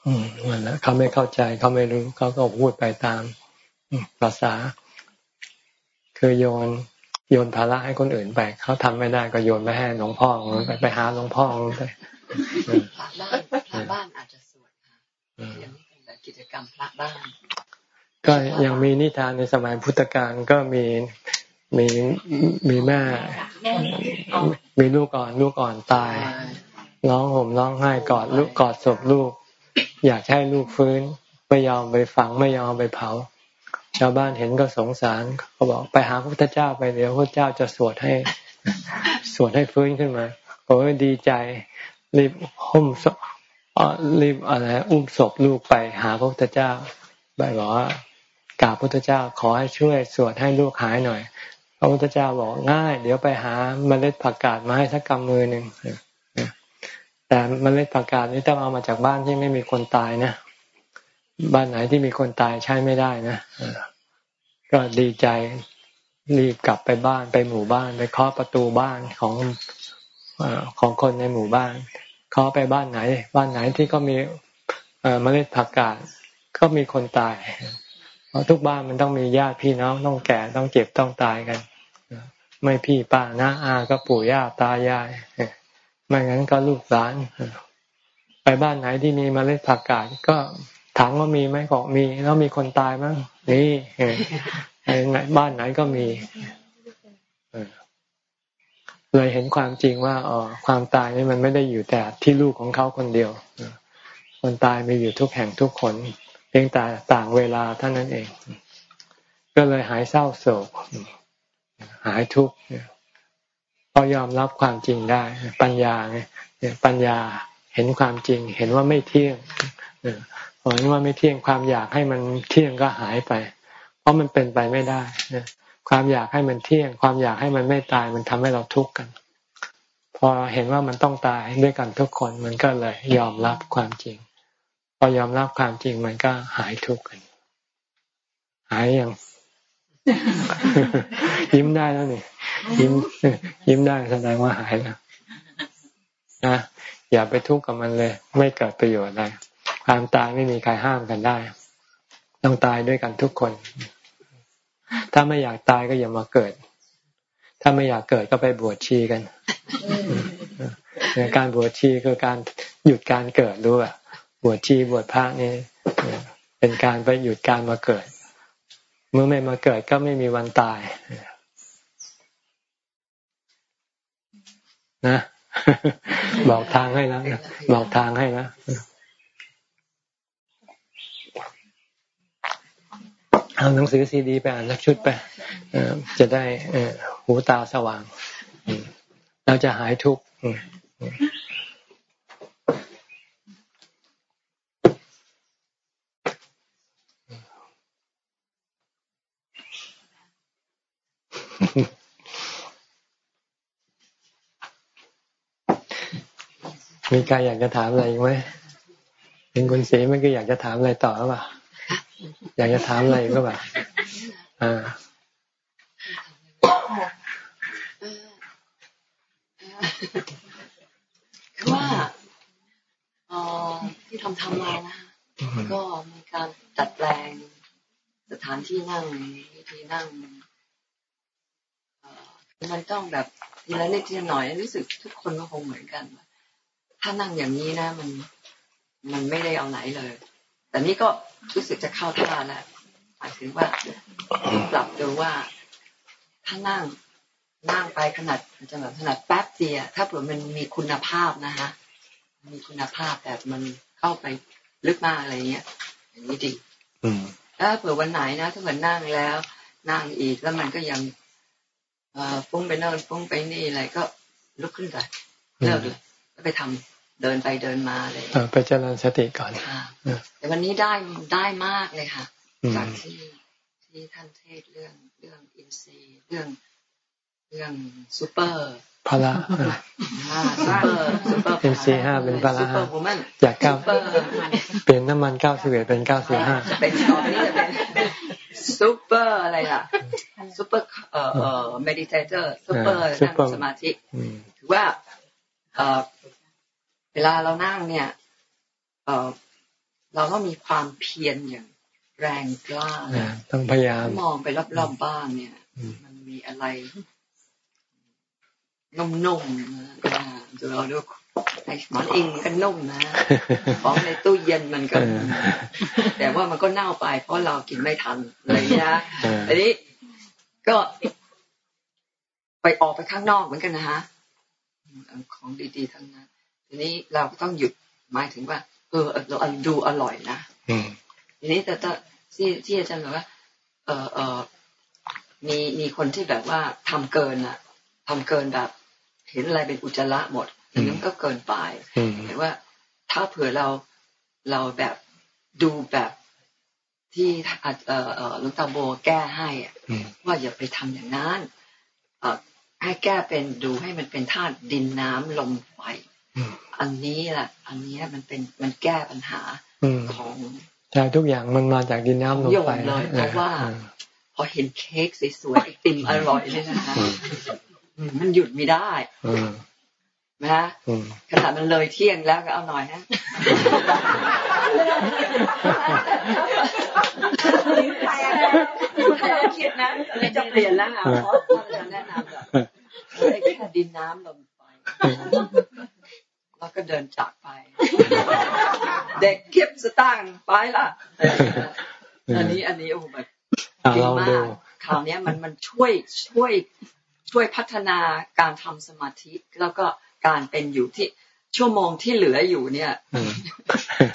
อืมนั่นแหละเขาไม่เข้าใจเขาไม่รู้เขาก็พูดไปตามภาษา คือโยนโยนภาระให้คนอื่นไปเขาทำไม่ได้ก็โยนไปให้หลวงพ่อไปไปหาหลวงพ่อไปพระบ้านพระบ้านอาจจะสวดค่ะยังไม่เป็นแบบกิจกรรมพระบ้าน ก็ยังมีนิทานในสมัยพุทธกาลก็มีมีมีแม่ มีลูกอ่อน ลูกอ่อนตายร้องห่มร้องไห้กอดลูกกอดศพลูก อยากให้ลูกฟื้น ไม่ยอมไปฝังไม่ยอมไปเผา ชาวบ้านเห็นก็สงสารเขาบอกไปหาพระพุทธเจ้าไปเดี๋ยวพระเจ้าจะสวดให้ สวดให้ฟื้นขึ้นมาโอ้ยดีใจ รีบห่มรีบอะไรอุ้มศพลูกไปหาพระพุทธเจ้าไปบอกว่ากราบพระพุทธเจ้าขอให้ช่วยสวดให้ลูกหายหน่อยพระพุทธเจ้าบอกง่าย เดี๋ยวไปหาเมล็ดผักกาดมาให้สักกำมือหนึ่ง แต่มเมล็ดผักกาดนี่ต้องเอามาจากบ้านที่ไม่มีคนตายนะ บ้านไหนที่มีคนตายใช้ไม่ได้นะก็ดีใจรีบกลับไปบ้านไปหมู่บ้าน ไปเคาะประตูบ้านของของคนในหมู่บ้านเคาะไปบ้านไหน บ้านไหนที่ก็มีเมล็ดผักกาดก็มีคนตายเพราะทุกบ้านมันต้องมีญาติพี่น้องต้องแก่ต้องเจ็บต้องตายกัน ไม่พี่ป้านะอาก็ปู่ย่าตายาย ไม่งั้นก็ลูกหลานไปบ้านไหนที่มีมเมล็ดผักกาดก็ถามว่ามีไหมบอกมี แล้วมีคนตายมั้งนี่ไหนบ้านไหนก็มีเลยเห็นความจริงว่าอ๋อความตายนี่มันไม่ได้อยู่แต่ที่ลูกของเขาคนเดียวคนตายมีอยู่ทุกแห่งทุกคน เพียงแต่ต่างเวลาเท่านั้นเอง ก็เลยหายเศร้าโศก หายทุกข์ พอยอมรับความจริงได้ ปัญญาไงปัญญาเห็นความจริง เห็นว่าไม่เที่ยงเห็นว่าไม่เที่ยงความอยากให้มันเที่ยงก็หายไป เพราะมันเป็นไปไม่ได้ความอยากให้มันเที่ยง ความอยากให้มันไม่ตายมันทำให้เราทุกข์กัน พอเห็นว่ามันต้องตายด้วยกันทุกคนมันก็เลยยอมรับความจริง พอยอมรับความจริงมันก็หายทุกข์กัน หายยังยิ้มได้แล้วนี่ ยิ้มยิ้มได้แสดงว่าหายแล้วนะอย่าไปทุกข์กับมันเลย ไม่เกิดประโยชน์อะไรความตายไม่มีใครห้ามกันได้ ต้องตายด้วยกันทุกคน ถ้าไม่อยากตายก็อย่ามาเกิด ถ้าไม่อยากเกิดก็ไปบวชชีกันการบวชชีคือการหยุดการเกิดด้วยบวชชีบวชพระนี่เป็นการไปหยุดการมาเกิด เมื่อไม่มาเกิดก็ไม่มีวันตาย นะบอกทางให้แล้วบอกทางให้แล้วเอาหนังสือซีดีไปอ่านสักชุดไปจะได้หูตาสว่าง เราจะหายทุกข์ มีใครอยากจะถามอะไรอีกไหมเห็นคุณสีมันก็อยากจะถามอะไรต่อหรือเปล่าอยากจะถามอะไรก็แบบอ่าคือว่าอที่ทำทำมานะก็มีการจัดแปลงสถานที่นั่งวิธีนั่งมันต้องแบบทีละนิดทีละหน่อยรู้สึกทุกคนก็คงเหมือนกัน ถ้านั่งอย่างนี้นะ มันมันไม่ได้เอาไหนเลย แต่นี่ก็รู้สึกจะเข้าท่าแล้วหมายถึงว่าปรับดูว่าถ้านั่งนั่งไปขนาดจะแบบขนาดแป๊บเดียวถ้าเผื่อมันมีคุณภาพนะฮะมีคุณภาพแบบมันเข้าไปลึกมากอะไรเงี้ยอย่างนี้ดีถ้าเผื่อวันไหนนะถ้าเผื่อนั่งแล้ว นั่งอีกแล้วมันก็ยังฟุ้งไปโน่นฟุ้งไปนี่อะไรก็ลุกขึ้นไปเลิกเลยไปทำ เดินไปเดินมาเลยไปเจริญสติก่อนค่ะแต่วันนี้ได้ได้มากเลยค่ะ จากที่ที่ท่านเทศน์เรื่องเรื่องอินทรีย์เรื่องเรื่องซูเปอร์พละซูเปอร์ซูเปอร์เป็นสี่ห้าเป็นพละจากเก้าเปลี่ยนน้ำมันเก้าสิบเอ็ดเป็นเก้าสิบห้าเป็นต่อไปนี้จะเป็นซูเปอร์อะไรล่ะซูเปอร์เอ่อเอ่อ meditator super นั่งสมาธิถือว่าเอ่อ เวลาเรานั่งเนี่ยเอ่อเราก็มีความเพียรอย่างแรงกล้าต้องพยายามมองไปรอบๆบ้านเนี่ย มันมีอะไรนุ่มๆนะดูเราดูไอ้หมอนอิงก็นุ่มนะของในตู้เย็นมันก็แต่ว่ามันก็เน่าไป เพราะเรากินไม่ทันอะไรเงี้ยอันนี้ก็ ไปออกไปข้างนอกเหมือนกันนะฮะของดีๆทั้งนั้น ทีนี้เราก็ต้องหยุดหมายถึงว่า เออเราดูอร่อยนะทีนี้แต่ที่ที่อาจารย์บอกว่า เออเออมีมีคนที่แบบว่าทำเกินอะทำเกินแบบ เห็นอะไรเป็นอุจจาระหมดอย่างนั้นก็เกินไปแต่ว่าถ้าเผื่อเราเราแบบดูแบบที่เอ่อลุงตาโบแก้ให้ว่าอย่าไปทำอย่างนั้นให้แก้เป็นดูให้มันเป็นธาตุดินน้ำลมไฟ อันนี้แหละอันนี้มันเป็นมันแก้ปัญหาของใช่ทุกอย่างมันมาจากดินน้ำลมไฟเลยเพราะว่า พอเห็นเค้กสวยๆไอติมอร่อยเลยนะคะมันหยุดไม่ได้นะขนาดมันเลยเที่ยงแล้วก็เอาหน่อยฮะใครคิดนะจะเปลี่ยนแล้วอะเพราะจะแนะนำแบบแค่ดินน้ำลมไฟ แล้วก็เดินจากไป เด็กเก็บสตางค์ไปละอันนี้อันนี้โอ้แบบดีมากข่าวนี้มันมันช่วยช่วยช่วยพัฒนาการทำสมาธิแล้วก็การเป็นอยู่ที่ชั่วโมงที่เหลืออยู่เนี่ย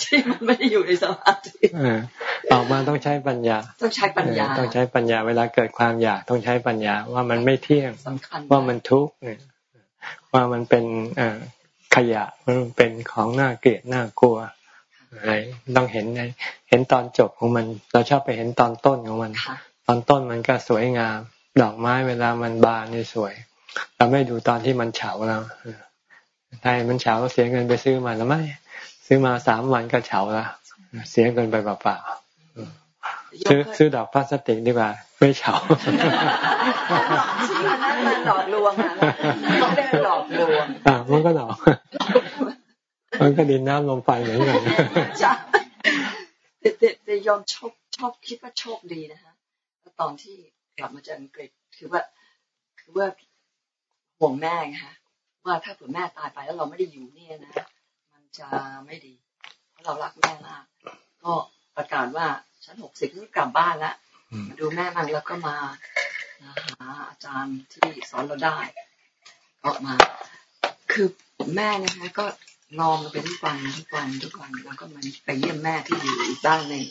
ที่มันไม่ได้อยู่ในสมาธิออกมาต้องใช้ปัญญา ต้องใช้ปัญญา ต้องใช้ปัญญาเวลาเกิดความอยากต้องใช้ปัญญาว่ามันไม่เที่ยงว่ามันทุกข์เนี่ยว่ามันเป็น ขยะมันเป็นของน่าเกลียดน่ากลัวอะไรต้องเห็นในเห็นตอนจบของมัน เราชอบไปเห็นตอนต้นของมัน ตอนต้นมันก็สวยงาม ดอกไม้เวลามันบานนี่สวย เราไม่ดูตอนที่มันเฉาแล้วถ้ามันเฉาเสียเงินไปซื้อมาแล้วไม่ซื้อมาสามวันก็เฉาแล้วเสียเงินไปเปล่าๆ ซื้อซื้อดอกพลาสติกดีกว่า ไม่เฉานั้นมันหลอกลวงอะมันได้หลอกลวงอ่ามันก็หลอก มันก็ดินน้ำลมไฟเหมือนกันใช่แต่แต่ยอมชอบชอบคิดว่าโชคดีนะฮะตอนที่กลับมาจากอังกฤษคือว่า คือว่าห่วงแม่ไงฮะว่าถ้าเผื่อแม่ตายไปแล้วเราไม่ได้อยู่เนี่ยนะ มันจะไม่ดี เพราะเรารักแม่มากก็ ประกาศว่าฉันหกสิบก็กลับบ้านแล้วมาดูแม่มั่งแล้วก็มาหาอาจารย์ที่สอนเราได้ก็มา คือแม่นะคะก็นอนไปทุกวันทุกวันทุกวันแล้วก็มันไปเยี่ยมแม่ที่อยู่อีกบ้านหนึ่ง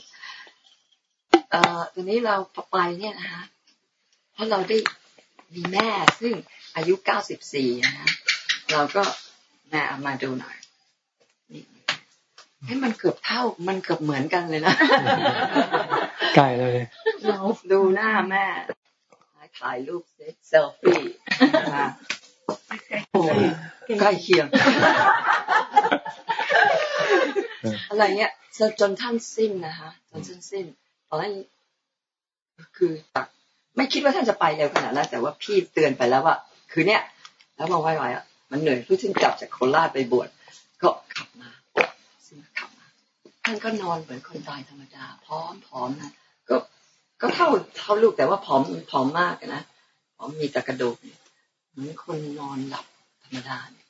เอ่อทีนี้เราไปเนี่ยนะคะเพราะเราได้มีแม่ซึ่งอายุเก้าสิบสี่นะเราก็แม่มาดูหน่อยนี่ ให้มันเกือบเท่า มันเกือบเหมือนกันเลยนะใกล้เลยเราดูหน้าแม่ถ่ายรูปเซลฟี่โอ้ใกล้เคียง อะไรเงี้ยจนท่านสิ้นนะคะจนท่านสิ้นตอนนั้นคือตักไม่คิดว่าท่านจะไปเร็วขนาดนั้นแต่ว่าพี่เตือนไปแล้วว่า คือเนี้ยแล้วมาไว้ไว้อะมันเหนื่อยเพื่อที่กลับจากโคราชไปบวชก็ขับมาซึ่งขับมา ท่านก็นอนเหมือนคนตายธรรมดาพร้อมพร้อมนะก็ก็เท่าเท่าลูกแต่ว่าผอมผอมมากนะผอมมีแต่กระดูกเหมือนคนนอนหลับธรรมดาเนี่ย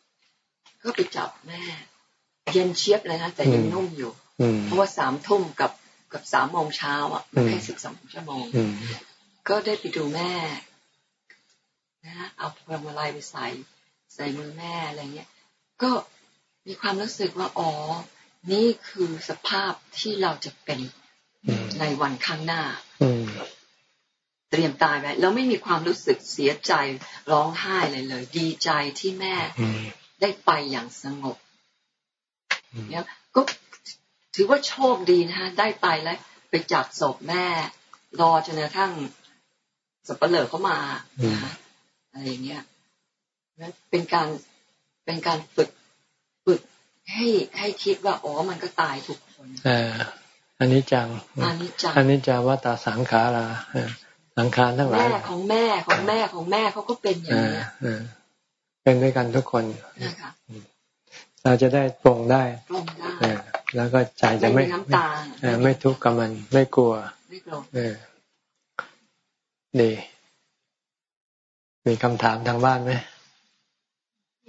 ก็ไปจับแม่ เย็นเชียบเลยนะแต่ยังนุ่มอยู่เพราะว่าสามทุ่มกับกับสามโมงเช้าอะแค่สิบสองชั่วโมงก็ได้ไปดูแม่นะเอาพวงมาลัยไปใส่ ใส่มือแม่อะไรเงี้ย ก็มีความรู้สึกว่าอ๋อ นี่คือสภาพที่เราจะเป็นในวันข้างหน้าเตรียมตายไว้แล้วไม่มีความรู้สึกเสียใจร้องไห้เลยเลย ดีใจที่แม่ได้ไปอย่างสงบเนี่ยก็ถือว่าโชคดีนะฮะได้ไปแล้ว ไปจับศพแม่ รอจนกระทั่งสับเปลือเข้ามาอะไรอย่างเงี้ยเป็นการเป็นการฝึกฝึก ให้ให้คิดว่าอ๋อมันก็ตายทุกคนอ่าอันนี้จังอันนี้จังอันนี้จะว่าตาสังขาราสังขารทั้งหลายแม่ของแม่ของแม่ของแม่เขาก็เป็นอย่างนี้เป็นด้วยกันทุกคนนะคะเราจะได้ปรงได้ปรงได้แล้วก็ใจจะไม่น้ำตาไม่ทุกข์กับมัน ไม่กลัวไม่กลัวดีมีคำถามทางบ้านไหม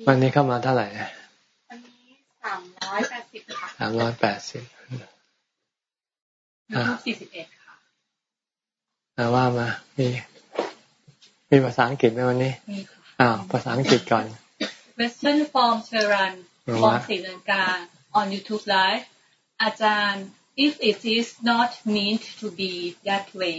วันนี้เข้ามาเท่าไหร่วันนี้ สามร้อยแปดสิบค่ะสามร้อยแปดสิบสี่สิบเอ็ดค่ะว่ามามีมีภาษาอังกฤษไหมวันนี้มีอ้าวภาษาอังกฤษก่อน Western Form Charan from Sri Lanka on YouTube Live อาจารย์ if it is not meant to be that way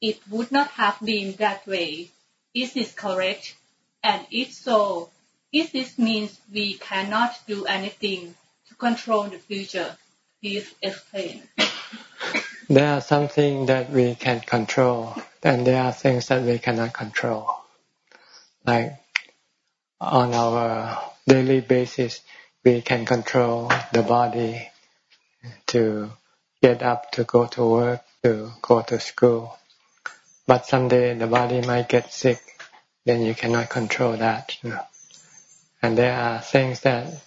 it would not have been that way. Is this correct? And if so, is this means we cannot do anything to control the future? Please explain. There are something that we can control, and there are things that we cannot control. Like on our daily basis, we can control the body to get up, to go to work, to go to school but someday the body might get sick, then you cannot control that. You know? And there are things that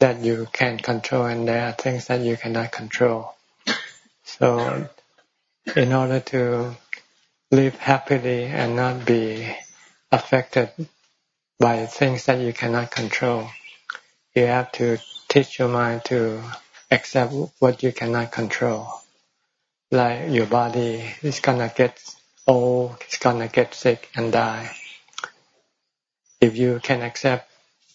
that you can control, and there are things that you cannot control. So, in order to live happily and not be affected by things that you cannot control, you have to teach your mind to accept what you cannot control like your body is gonna get old, it's gonna get sick and die. If you can accept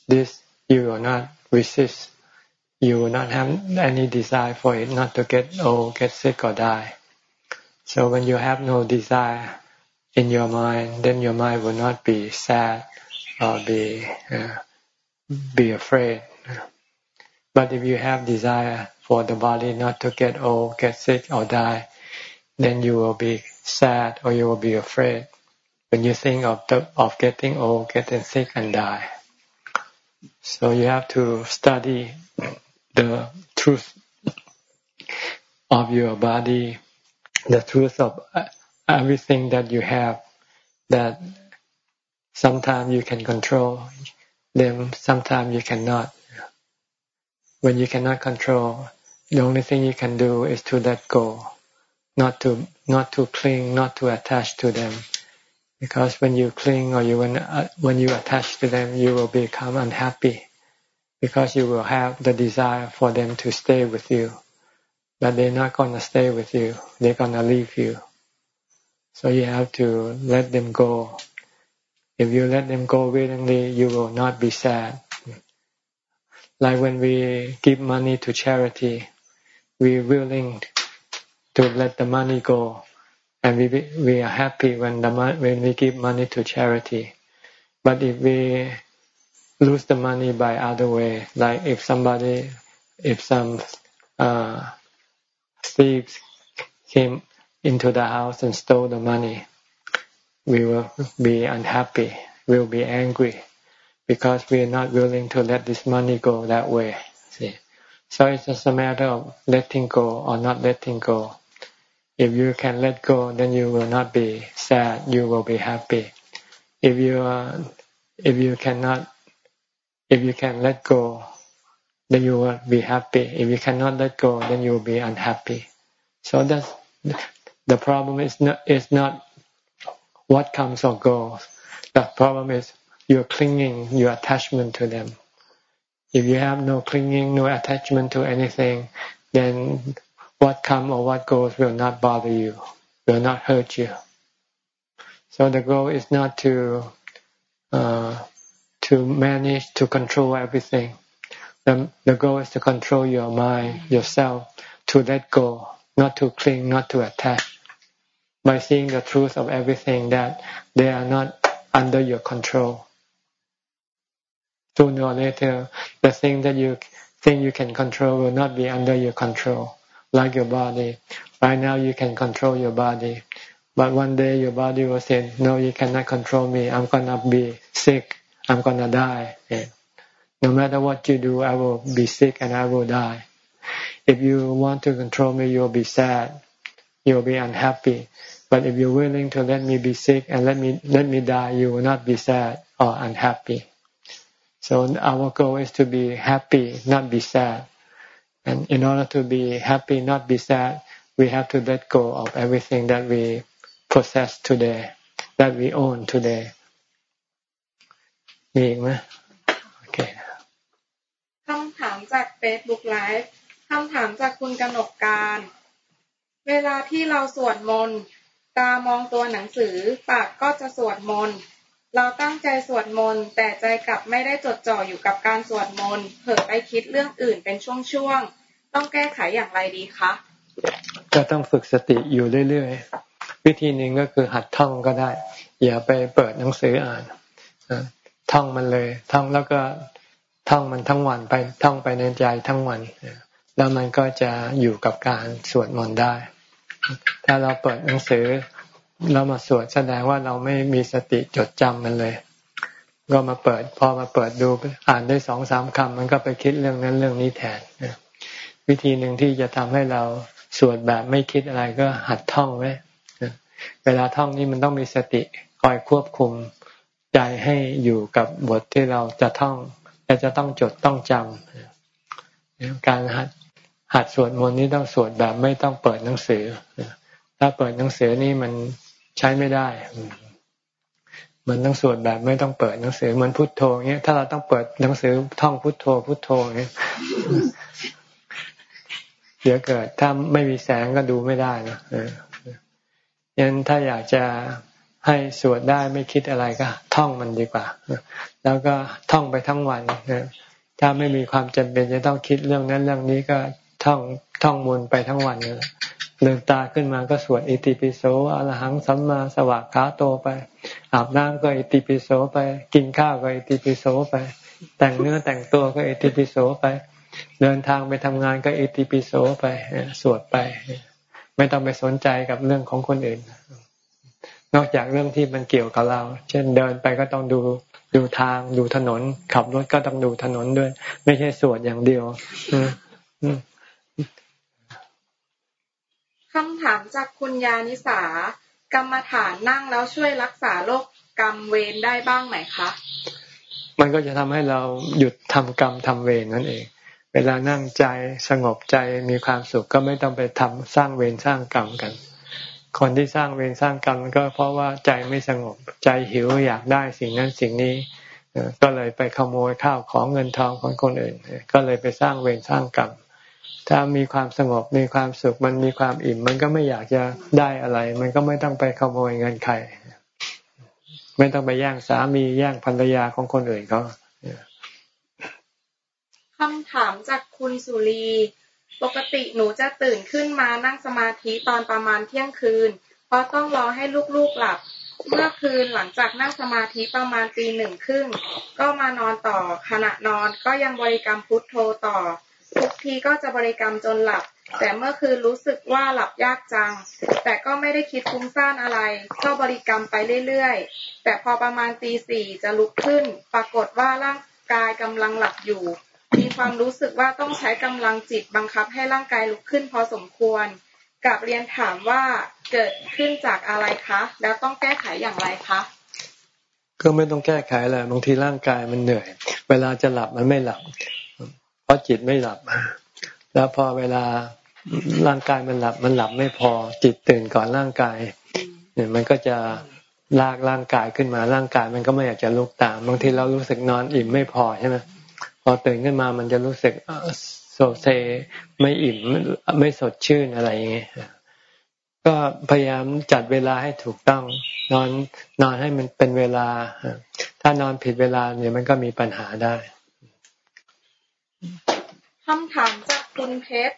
this, you will not resist. You will not have any desire for it not to get old, get sick or die. So when you have no desire in your mind, then your mind will not be sad or be uh, be afraid. But if you have desire for the body not to get old, get sick, or die, then you will be sad or you will be afraid when you think of the, of getting old, getting sick, and die. So you have to study the truth of your body, the truth of everything that you have. That sometimes you can control them, sometimes you cannot when you cannot control, the only thing you can do is to let go, not to not to cling, not to attach to them. Because when you cling or you when uh, when you attach to them, you will become unhappy. Because you will have the desire for them to stay with you, but they're not gonna stay with you. They're gonna leave you. So you have to let them go. If you let them go willingly, you will not be sad like when we give money to charity, we're willing to let the money go and we we are happy when the when we give money to charity. But if we lose the money by other way, like if somebody, if some uh, thieves came into the house and stole the money, we will be unhappy. We will be angry because we are not willing to let this money go that way. See, so it's just a matter of letting go or not letting go. If you can let go, then you will not be sad. You will be happy. If you if you cannot, if you can let go, then you will be happy. If you cannot let go, then you will be unhappy. So that's the problem. Is not is not what comes or goes. The problem is your clinging, your attachment to them. If you have no clinging, no attachment to anything, then what comes or what goes will not bother you, will not hurt you. So the goal is not to uh, to manage to control everything. The the goal is to control your mind, yourself, to let go, not to cling, not to attach. By seeing the truth of everything that they are not under your control. Sooner or later, the thing that you think you can control will not be under your control like your body. Right now you can control your body. But one day your body will say, no, you cannot control me. I'm to be sick. I'm to die. Yeah. No matter what you do, I will be sick and I will die. If you want to control me, you'll be sad. You'll be unhappy. But if you're willing to let me be sick and let me let me die, you will not be sad or unhappy. So our goal is to be happy, not be sad. And in order to be happy, not be sad, we have to let go of everything that we possess today, that we own today. มีอีกไหมโอเคคำถามจากเฟซบุ๊กไลฟ์คำถามจากคุณกนกการ เวลาที่เราสวดมนต์ ตามองตัวหนังสือ ปากก็จะสวดมนต์ เราตั้งใจสวดมนต์แต่ใจกลับไม่ได้จดจ่ออยู่กับการสวดมนต์เผลอไปคิดเรื่องอื่นเป็นช่วงๆต้องแก้ไขอย่างไรดีคะก็ต้องฝึกสติอยู่เรื่อยๆวิธีหนึ่งก็คือหัดท่องก็ได้ อย่าไปเปิดหนังสืออ่านท่องมันเลยท่องแล้วก็ท่องมันทั้งวันไปท่องไปในใจทั้งวันแล้วมันก็จะอยู่กับการสวดมนต์ได้ ถ้าเราเปิดหนังสือ เรามาสวดแสดงว่าเราไม่มีสติจดจำมันเลย ก็มาเปิด พอมาเปิดดูอ่านได้สองสามคำมันก็ไปคิดเรื่องนั้นเรื่องนี้แทนวิธีหนึ่งที่จะทำให้เราสวดแบบไม่คิดอะไรก็หัดท่องไว้เวลาท่องนี่มันต้องมีสติคอยควบคุมใจให้อยู่กับบทที่เราจะท่องและจะต้องจดต้องจำการหัดหัดสวดมนต์นี้ต้องสวดแบบไม่ต้องเปิดหนังสือ ถ้าเปิดหนังสือนี่มัน ใช้ไม่ได้มันต้องสวดแบบไม่ต้องเปิดหนังสือเหมือนพุทโธเงี้ยถ้าเราต้องเปิดหนังสือท่องพุทโธ พุทโธเงี้ยเดี๋ยวเกิดถ้าไม่มีแสงก็ดูไม่ได้นะยันถ้าอยากจะให้สวดได้ไม่คิดอะไรก็ ท่องมันดีกว่าแล้วก็ท่องไปทั้งวันถ้าไม่มีความจำเป็นจะต้องคิดเรื่องนั้นเรื่องนี้ก็ท่องท่องมนไปทั้งวัน เลยเดินตาขึ้นมาก็สวดอิติปิโสอรหังสัมมาสวากขาโตไป อาบน้ำก็อิติปิโสไป กินข้าวก็อิติปิโสไป แต่งเนื้อแต่งตัวก็อิติปิโสไป เดินทางไปทำงานก็อิติปิโสไปสวดไป ไม่ต้องไปสนใจกับเรื่องของคนอื่น นอกจากเรื่องที่มันเกี่ยวกับเรา เช่นเดินไปก็ต้องดูดูทางดูถนน ขับรถก็ต้องดูถนนด้วย ไม่ใช่สวดอย่างเดียว คำถามจากคุณยานิสากรรมฐานนั่งแล้วช่วยรักษาโรคกรรมเวรได้บ้างไหมคะ มันก็จะทำให้เราหยุดทำกรรมทำเวรนั่นเอง เวลานั่งใจสงบใจมีความสุขก็ไม่ต้องไปทำสร้างเวรสร้างกรรมกัน คนที่สร้างเวรสร้างกรรมก็เพราะว่าใจไม่สงบใจหิวอยากได้สิ่งนั้นสิ่งนี้ก็เลยไปขโมยข้าวของเงินทองของคนอื่น ก็เลยไปสร้างเวรสร้างกรรม ถ้ามีความสงบมีความสุขมันมีความอิ่ม มันก็ไม่อยากจะได้อะไร มันก็ไม่ต้องไปขโมยเงินใครไม่ต้องไปแย่งสามีแย่งภรรยาของคนอื่นเขาคำถามจากคุณสุรีปกติหนูจะตื่นขึ้นมานั่งสมาธิตอนประมาณเที่ยงคืนพราะต้องรอให้ลูกๆหลับ เมื่อคืนหลังจากนั่งสมาธิประมาณตีหนึ่งครึ่งก็มานอนต่อขณะนอนก็ยังบริกรรมพุทโธต่อ ทุกทีก็จะบริกรรมจนหลับ แต่เมื่อคืนรู้สึกว่าหลับยากจัง แต่ก็ไม่ได้คิดฟุ้งซ่านอะไร ก็บริกรรมไปเรื่อยๆ แต่พอประมาณตีสี่จะลุกขึ้น ปรากฏว่าร่างกายกำลังหลับอยู่ มีความรู้สึกว่าต้องใช้กำลังจิตบังคับให้ร่างกายลุกขึ้นพอสมควรกับเรียนถามว่าเกิดขึ้นจากอะไรคะ แล้วต้องแก้ไขอย่างไรคะก็ไม่ต้องแก้ไขเลยบางทีร่างกายมันเหนื่อย เวลาจะหลับมันไม่หลับ ราะจิตไม่หลับ แล้วพอเวลาร่างกายมันหลับ มันหลับไม่พอจิตตื่นก่อนร่างกายเนี่ยมันก็จะลากร่างกายขึ้นมาร่างกายมันก็ไม่อยากจะลุกตามบางทีเรารู้สึกนอนอิ่มไม่พอใช่ไหมพอตื่นขึ้นมามันจะรู้สึกโซเซไม่อิ่มไม่สดชื่นอะไรอย่างเงี้ยก็พยายามจัดเวลาให้ถูกต้อง นอนนอนให้มันเป็นเวลา ถ้านอนผิดเวลาเนี่ยมันก็มีปัญหาได้ คำถามจากคุณเพชร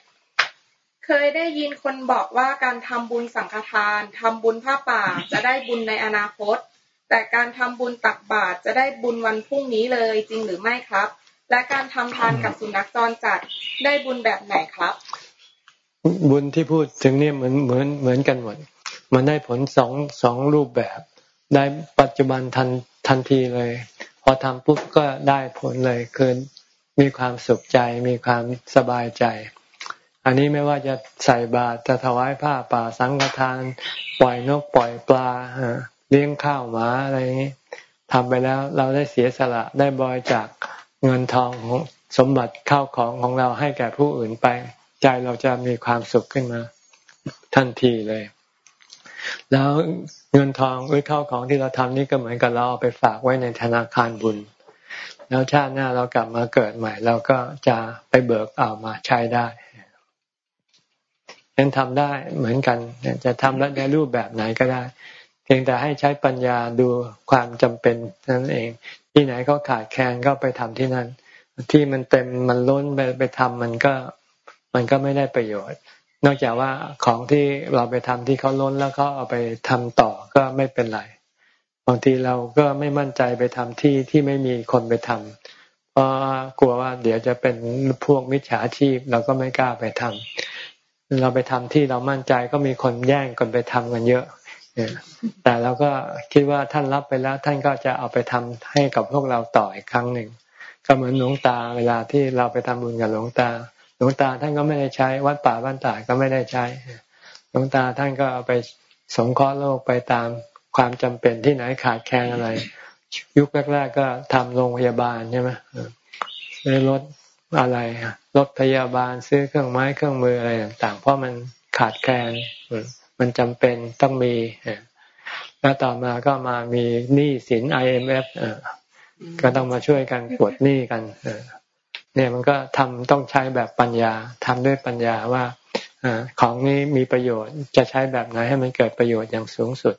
เคยได้ยินคนบอกว่าการทำบุญสังฆทาน ทำบุญผ้าป่าจะได้บุญในอนาคต แต่การทำบุญตักบาตรจะได้บุญวันพรุ่งนี้เลยจริงหรือไม่ครับ และการทำทานกับสุนัขจรจัดได้บุญแบบไหนครับ บุญที่พูดถึงนี่เหมือนเหมือนเหมือนกันหมด มันได้ผลสองสองรูปแบบ ได้ปัจจุบันทันทันทีเลย พอทำปุ๊บก็ได้ผลเลยคือ มีความสุขใจมีความสบายใจ อันนี้ไม่ว่าจะใส่บาตรจะถวายผ้าป่าสังฆทาน ปล่อยนกปล่อยปลาเลี้ยงข้าวหมาอะไรอย่างนี้ทำไปแล้วเราได้เสียสละได้บอยจากเงินทองของสมบัติข้าวของของเราให้แก่ผู้อื่นไป ใจเราจะมีความสุขขึ้นมา ทันทีเลย แล้วเงินทองหรือข้าวของที่เราทำนี่ก็เหมือนกับเราเอาไปฝากไว้ในธนาคารบุญ แล้วชาติหน้าเรากลับมาเกิดใหม่ เราก็จะไปเบิกเอามาใช้ได้ยังทำได้เหมือนกันจะทำแล้วในรูปแบบไหนก็ได้ เพียงแต่ให้ใช้ปัญญาดูความจำเป็นนั่นเอง ที่ไหนเขาขาดแคลนก็ไปทำที่นั่น ที่มันเต็มมันล้นไปไปทำมันก็มันก็ไม่ได้ประโยชน์ นอกจากว่าของที่เราไปทำที่เขาล้นแล้วเขาเอาไปทำต่อก็ไม่เป็นไร บางทีเราก็ไม่มั่นใจไปทำที่ที่ไม่มีคนไปทำเพราะกลัวว่าเดี๋ยวจะเป็นพวกมิจฉาชีพเราก็ไม่กล้าไปทำเราไปทำที่เรามั่นใจก็มีคนแย่งกันไปทำกันเยอะแต่เราก็คิดว่าท่านรับไปแล้ว ท่านก็จะเอาไปทำให้กับพวกเราต่ออีกครั้งหนึ่งก็เหมือนหลวงตาเวลาที่เราไปทำบุญกับหลวงตา หลวงตาท่านก็ไม่ได้ใช้ วัดป่าบ้านตาก็ไม่ได้ใช้ หลวงตาท่านก็เอาไปสงเคราะห์โลกไปตาม ความจำเป็นที่ไหนขาดแคลนอะไร ยุคแรก ๆ ก็ทำโรงพยาบาลใช่ไหมซื้อรถอะไรรถพยาบาลซื้อเครื่องไม้เครื่องมืออะไรต่างๆ เพราะมันขาดแคลนมันจำเป็นต้องมีแล้วต่อมาก็มามีหนี้สิน IMF ก็ต้องมาช่วยกันปวดหนี้กันเนี่ยมันก็ทำต้องใช้แบบปัญญาทำด้วยปัญญาว่าของนี้มีประโยชน์จะใช้แบบไหนให้มันเกิดประโยชน์อย่างสูงสุด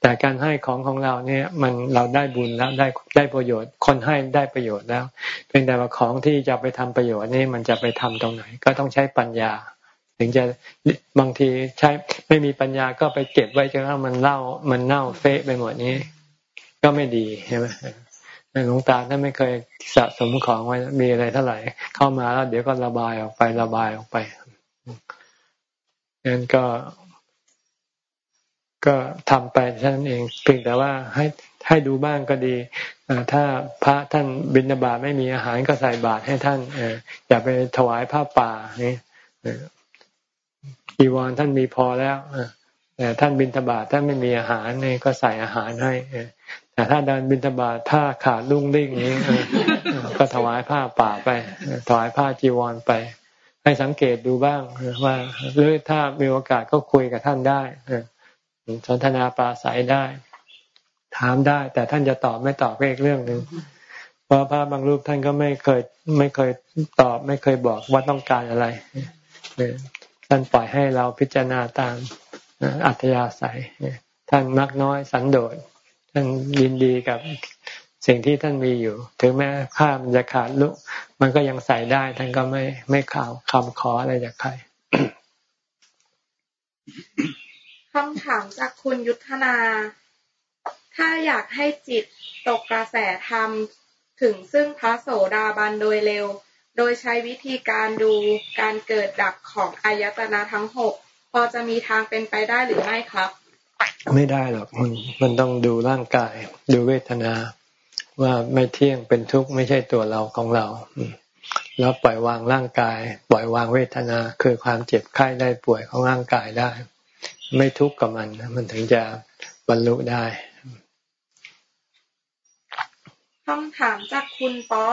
แต่การให้ของของเราเนี่ยมันเราได้บุญแล้วได้ได้ประโยชน์ คนให้ได้ประโยชน์แล้วเพียงแต่ว่าของที่จะไปทำประโยชน์นี่มันจะไปทำตรงไหน ก็ต้องใช้ปัญญา ถึงจะบางทีใช้ไม่มีปัญญาก็ไปเก็บไว้จนกระทั่งมันเล่ามันเน่าเฟะไปหมดนี้ ก็ไม่ดีใช่ไหมหลวงตาท่านไม่เคยสะสมของไว้มีอะไรเท่าไหร่ เข้ามาแล้วเดี๋ยวก็ระบายออกไประบายออกไปงั้นก็ ก็ทำไปเท่านั้นเองเพียงแต่ว่าให้ให้ดูบ้างก็ดีถ้าพระท่านบิณฑบาตไม่มีอาหารก็ใส่บาตรให้ท่านอย่าไปถวายผ้าป่านี่จีวรท่านมีพอแล้วแต่ท่านบินทบาทท่านไม่มีอาหารนี่ก็ใส่อาหารให้แต่ถ้าเดินบินทบาทถ้าขาดลุ่งลิ่งนี้ก็ถวายผ้าป่าไป ถวายผ้าจีวรไป ให้สังเกตดูบ้างว่าหรือถ้ามีโอกาสก็คุยกับท่านได้ สนทนาปราศัยได้ ถามได้ แต่ท่านจะตอบไม่ตอบก็อีกเรื่องหนึ่งเพราะพระบางรูปท่านก็ไม่เคยไม่เคยตอบ ไม่เคยบอกว่าต้องการอะไรท่านปล่อยให้เราพิจารณาตามอัธยาศัยท่านมักน้อยสันโดษท่านยินดีกับสิ่งที่ท่านมีอยู่ ถึงแม้ข้ามันจะขาดลุกมันก็ยังใส่ได้ท่านก็ไม่ไม่ข่าวคำขออะไรจากใคร คำถามจากคุณยุทธนา ถ้าอยากให้จิตตกกระแสธรรมถึงซึ่งพระโสดาบันโดยเร็ว โดยใช้วิธีการดูการเกิดดับของอายตนะทั้งหกพอจะมีทางเป็นไปได้หรือไม่ครับ ไม่ได้หรอกมันมันต้องดูร่างกาย ดูเวทนา ว่าไม่เที่ยงเป็นทุกข์ไม่ใช่ตัวเราของเราแล้วปล่อยวางร่างกาย ปล่อยวางเวทนาคือความเจ็บไข้ได้ป่วยของร่างกายได้ ไม่ทุกข์กับมันมันถึงจะบรรลุได้คำถามจากคุณป๊อ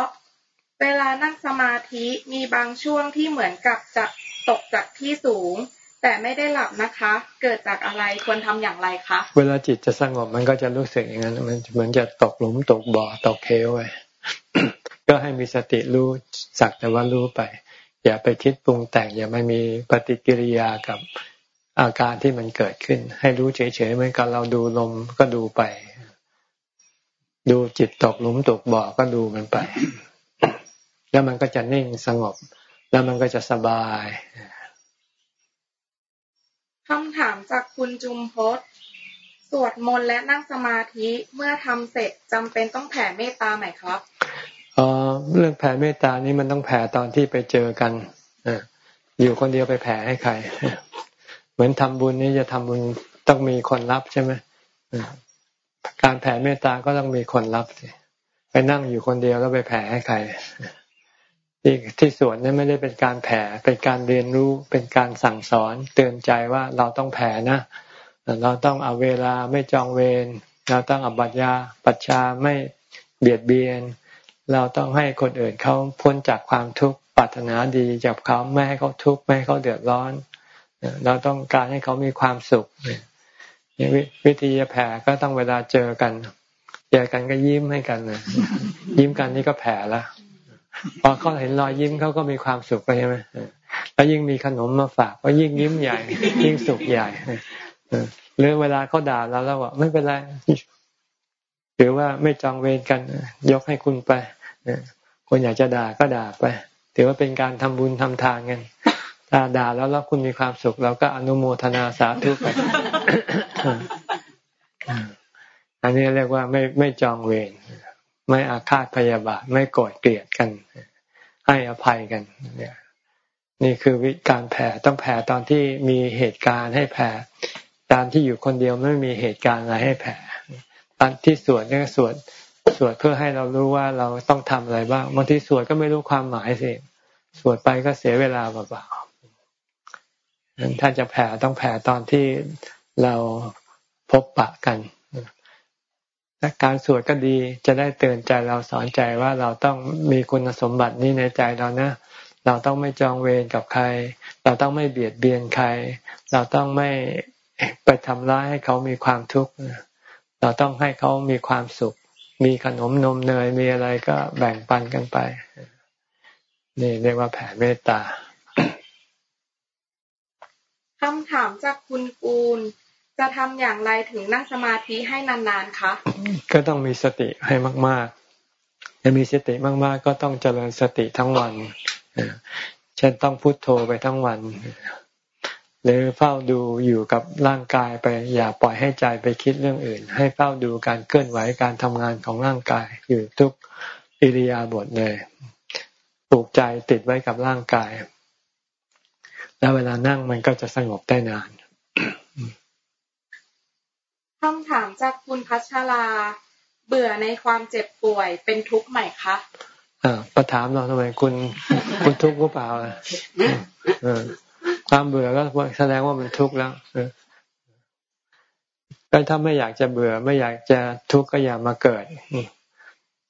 เวลานั่งสมาธิมีบางช่วงที่เหมือนกับจะตกจากที่สูง แต่ไม่ได้หลับนะคะ เกิดจากอะไรควรทำอย่างไรคะ เวลาจิตจะสงบมันก็จะรู้สึกอย่างนั้น มันเหมือนจะตกหลุมตกบ่อตกเควไปก็ให้มีสติรู้สักแต่ว่ารู้ไป อย่าไปคิดปรุงแต่ง อย่าไม่มีปฏิกิริยากับ อาการที่มันเกิดขึ้น ให้รู้เฉยๆเหมือนกับเราดูลมก็ดูไป ดูจิตตกหลุมตกบ่อก็ดูมันไป แล้วมันก็จะนิ่งสงบ แล้วมันก็จะสบายคำถามจากคุณจุมพศสวดมนต์และนั่งสมาธิเมื่อทำเสร็จจำเป็นต้องแผ่เมตตาไหมครับอ๋อเรื่องแผ่เมตตานี่มันต้องแผ่ตอนที่ไปเจอกันออยู่คนเดียวไปแผ่ให้ใคร เหมือนทำบุญนี่จะทำบุญต้องมีคนรับใช่ไหมการแผ่เมตตาก็ต้องมีคนรับสิไปนั่งอยู่คนเดียวแล้วไปแผ่ให้ใครที่ที่สวดนี่ไม่ได้เป็นการแผ่เป็นการเรียนรู้เป็นการสั่งสอน เตือนใจว่าเราต้องแผ่นะเราต้องเอาเวลาไม่จองเวรเราต้องอบัญญาปัจชาไม่เบียดเบียน เราต้องให้คนอื่นเขาพ้นจากความทุกข์ปรารถนาดีจากเขาไม่ให้เขาทุกข์ไม่ให้เขาเดือดร้อน เราต้องการให้เขามีความสุขวิธีแผ่ก็ต้องเวลาเจอกัน เจอกันก็ยิ้มให้กันนะยิ้มกันนี่ก็แผ่ละพอเขาเห็นรอยยิ้มเขาก็มีความสุขไปใช่ไหมแล้วยิ่งมีขนมมาฝากก็ยิ่งยิ้มใหญ่ ยิ่งสุขใหญ่หรือเวลาเขาด่าเราแล้วว่าไม่เป็นไรหรือว่าไม่จองเวรกัน ยกให้คุณไปคนอยากจะด่าก็ด่าไป ถือว่าเป็นการทำบุญทำทานกัน ด่าแล้วแล้วคุณมีความสุขเราก็อนุโมทนาสาธุไปอันนี้เรียกว่าไม่ไม่จองเวรไม่อาฆาตพยาบาทไม่โกรธเกลียดกัน ให้อภัยกัน เนี่ย นี่คือวิการแผ่ต้องแผ่ตอนที่มีเหตุการณ์ให้แผ่ตอนที่อยู่คนเดียวไม่มีเหตุการณ์อะไรให้แผ่ตอนที่สวดนี่ก็สวดสวดเพื่อให้เรารู้ว่าเราต้องทำอะไรบ้างบางทีสวดก็ไม่รู้ความหมายสิสวดไปก็เสียเวลาเปล่าๆ ถ้าจะแผ่ต้องแผ่ตอนที่เราพบปะกันการสวดก็ดีจะได้เตือนใจเราสอนใจว่าเราต้องมีคุณสมบัตินี้ในใจเรานะ เราต้องไม่จองเวรกับใคร เราต้องไม่เบียดเบียนใคร เราต้องไม่ไปทำร้ายให้เขามีความทุกข์เราต้องให้เขามีความสุข มีขนมนมเนยมีอะไรก็แบ่งปันกันไป นี่เรียกว่าแผ่เมตตา คำถามจากคุณปูนจะทำอย่างไรถึงนั่งสมาธิให้นานๆคะ ก็ต้องมีสติให้มากๆ จะมีสติมากๆ ก็ต้องเจริญสติทั้งวันเช่นต้องพุโทโธไปทั้งวัน หรือเฝ้าดูอยู่กับร่างกายไป อย่าปล่อยให้ใจไปคิดเรื่องอื่น ให้เฝ้าดูการเคลื่อนไหวการทำงานของร่างกายอยู่ทุกอิริยาบถเลยปลูกใจติดไว้กับร่างกาย แล้วเวลานั่งมันก็จะสงบได้นานคำถามจากคุณพัชรา เบื่อในความเจ็บป่วยเป็นทุกข์ไหมคะอ่าประถามเราทำไมคุณคุณทุกข์หรือเปล่าอะความเบื่อก็แสดงว่ามันทุกข์แล้วก็ถ้าไม่อยากจะเบื่อ ไม่อยากจะทุกข์ก็อย่ามาเกิด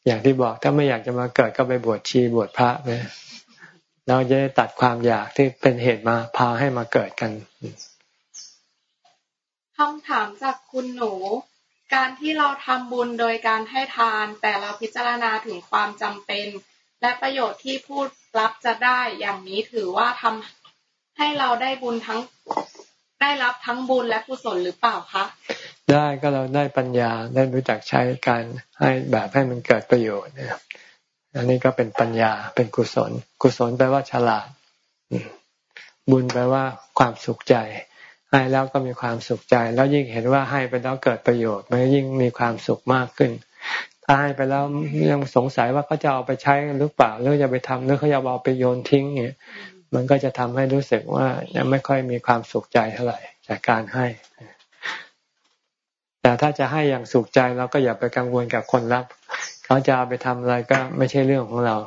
อย่างที่บอกถ้าไม่อยากจะมาเกิดก็ไปบวชชีบวชพระไป เราจะได้ตัดความอยากที่เป็นเหตุมาพาให้มาเกิดกันคำถามจากคุณหนู การที่เราทำบุญโดยการให้ทาน แต่เราพิจารณาถึงความจำเป็น และประโยชน์ที่ผู้รับจะได้อย่างนี้ถือว่าทำให้เราได้บุญทั้งได้รับทั้งบุญและกุศลหรือเปล่าคะ ได้ก็เราได้ปัญญาได้รู้จักใช้การให้แบบให้มันเกิดประโยชน์เนี่ย อันนี้ก็เป็นปัญญาเป็นกุศล กุศลแปลว่าฉลาด บุญแปลว่าความสุขใจ ให้แล้วก็มีความสุขใจ แล้วยิ่งเห็นว่าให้ไปแล้วเกิดประโยชน์มันยิ่งมีความสุขมากขึ้น ถ้าให้ไปแล้วยังสงสัยว่าเขาจะเอาไปใช้หรือเปล่าหรือจะไปทำหรือเขาจะเอาไปโยนทิ้งเนี่ย มันก็จะทำให้รู้สึกว่ายังไม่ค่อยมีความสุขใจเท่าไหร่จากการให้ แต่ถ้าจะให้อย่างสุขใจเราก็อย่าไปกังวลกับคนรับ เขาจะเอาไปทำอะไรก็ไม่ใช่เรื่องของเรา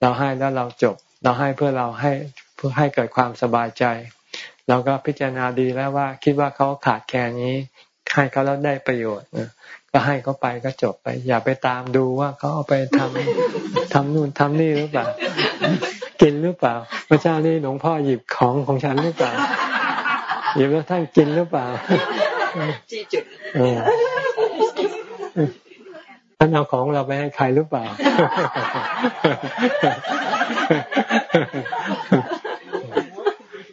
เราให้แล้วเราจบ เราให้เพื่อเราให้เพื่อให้เกิดความสบายใจ เราก็พิจารณาดีแล้วว่าคิดว่าเขาขาดแคลนนี้ให้เขาแล้วได้ประโยชน์ก็ให้เขาไปก็จบไป อย่าไปตามดูว่าเขาเอาไปทำทำนู่นทำนี่หรือเปล่ากินหรือเปล่าพระเจ้านี่หลวงพ่อหยิบของของฉันหรือเปล่าหยิบแล้วท่านกินหรือเปล่า จีจุดท่านเอาของเราไปให้ใครหรือเปล่า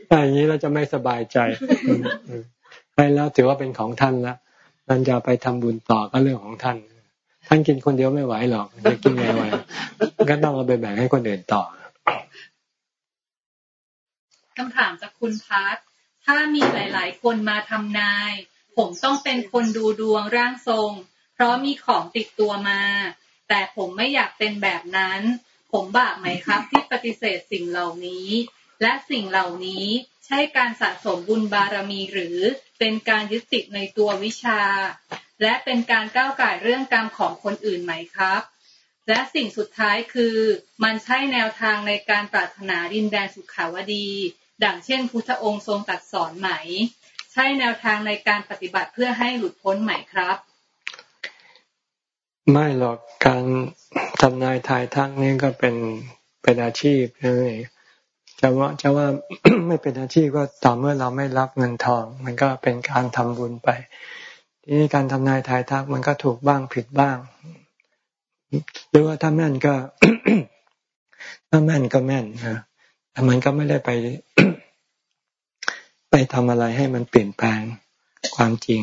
ถ้าอย่างนี้เราจะไม่สบายใจไปแล้วถือว่าเป็นของท่านแล้วท่านจะไปทำบุญต่อก็เรื่องของท่าน ท่านกินคนเดียวไม่ไหวหรอกจะกินไม่ไหวก็ต้องเอาไปแบ่งให้คนอื่นต่อคำถามจากคุณพัทถ้ามีหลาย ๆ คนมาทำนาย ผมต้องเป็นคนดูดวงร่างทรง เพราะมีของติดตัวมา แต่ผมไม่อยากเป็นแบบนั้น ผมบาปไหมครับ ที่ปฏิเสธสิ่งเหล่านี้ และสิ่งเหล่านี้ใช่การสะสมบุญบารมีหรือเป็นการยึดติดในตัววิชา และเป็นการก้าวไก่เรื่องกรรมของคนอื่นไหมครับ และสิ่งสุดท้ายคือมันใช่แนวทางในการปรารถนาดินแดนสุขาวดี ดังเช่นพุทธองค์ทรงตัดสอนไหม ใช่แนวทางในการปฏิบัติเพื่อให้หลุดพ้นไหมครับ ไม่หรอกการทำนายทายทักนี่ก็เป็นเป็นอาชีพนี่จะว่าจะว่าไม่เป็นอาชีพก็ต่อเมื่อเราไม่รับเงินทอง มันก็เป็นการทำบุญไป ทีนี้การทำนายทายทักมันก็ถูกบ้างผิดบ้าง หรือว่าถ้าแม่นก็ถ้าแม่นก็แม่นนะแต่มันก็ไม่ได้ไป ไปทำอะไรให้มันเปลี่ยนแปลงความจริง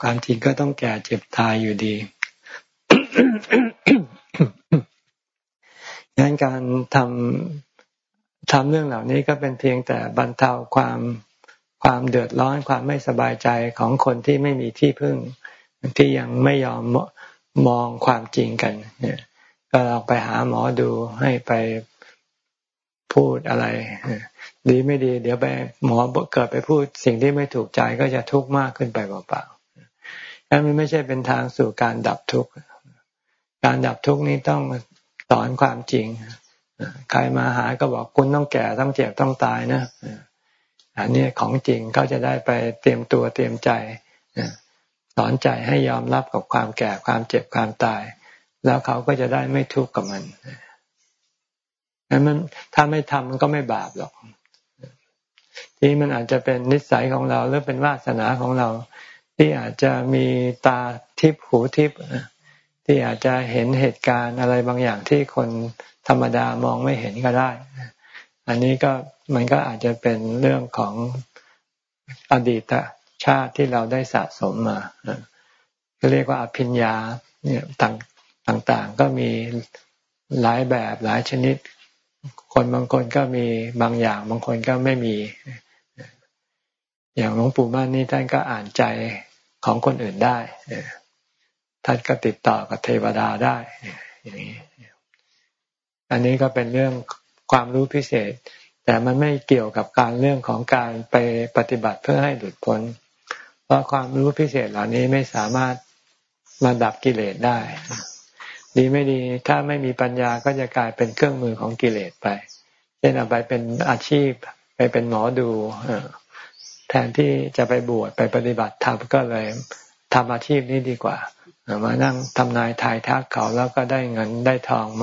ความจริงก็ต้องแก่เจ็บตายอยู่ดีงั้นการทำทำเรื่องเหล่านี้ก็เป็นเพียงแต่บรรเทาความความเดือดร้อนความไม่สบายใจของคนที่ไม่มีที่พึ่ง ที่ยังไม่ยอมมองความจริงกันเนี่ยก็ลองไปหาหมอดูให้ไปพูดอะไร ดีไม่ดี เดี๋ยวไปหมอเกิดไปพูดสิ่งที่ไม่ถูกใจก็จะทุกข์มากขึ้นไปเปล่าๆนั่นมันไม่ใช่เป็นทางสู่การดับทุกข์ การดับทุกข์นี้ต้องสอนความจริง ใครมาหาก็บอกคุณต้องแก่ต้องเจ็บต้องตายนะอันนี้ของจริงเขาจะได้ไปเตรียมตัวเตรียมใจสอนใจให้ยอมรับกับความแก่ความเจ็บความตาย แล้วเขาก็จะได้ไม่ทุกข์กับมันมันถ้าไม่ทำมันก็ไม่บาปหรอก ที่มันอาจจะเป็นนิสัยของเรา หรือเป็นวาสนาของเรา ที่อาจจะมีตาทิพหูทิพที่อาจจะเห็นเหตุการณ์อะไรบางอย่างที่คนธรรมดามองไม่เห็นก็ได้ อันนี้ก็มันก็อาจจะเป็นเรื่องของอดีตชาติที่เราได้สะสมมาเรียกว่าอภิญญาเนี่ยต่างๆก็มีหลายแบบหลายชนิด คนบางคนก็มีบางอย่าง บางคนก็ไม่มี อย่างหลวงปู่บ้านนี่ท่านก็อ่านใจของคนอื่นได้ท่านก็ติดต่อกับเทวดาได้อย่างนี้อันนี้ก็เป็นเรื่องความรู้พิเศษ แต่มันไม่เกี่ยวกับการเรื่องของการไปปฏิบัติเพื่อให้หลุดพ้น เพราะความรู้พิเศษเหล่านี้ไม่สามารถมาดับกิเลสได้ ดีไม่ดีถ้าไม่มีปัญญาก็จะกลายเป็นเครื่องมือของกิเลสไปเช่นเอาไปเป็นอาชีพไปเป็นหมอดูแทนที่จะไปบวชไปปฏิบัติธรรมก็เลยทำอาชีพนี้ดีกว่ามานั่งทำนายทายทักเขาแล้วก็ได้เงินได้ทองมา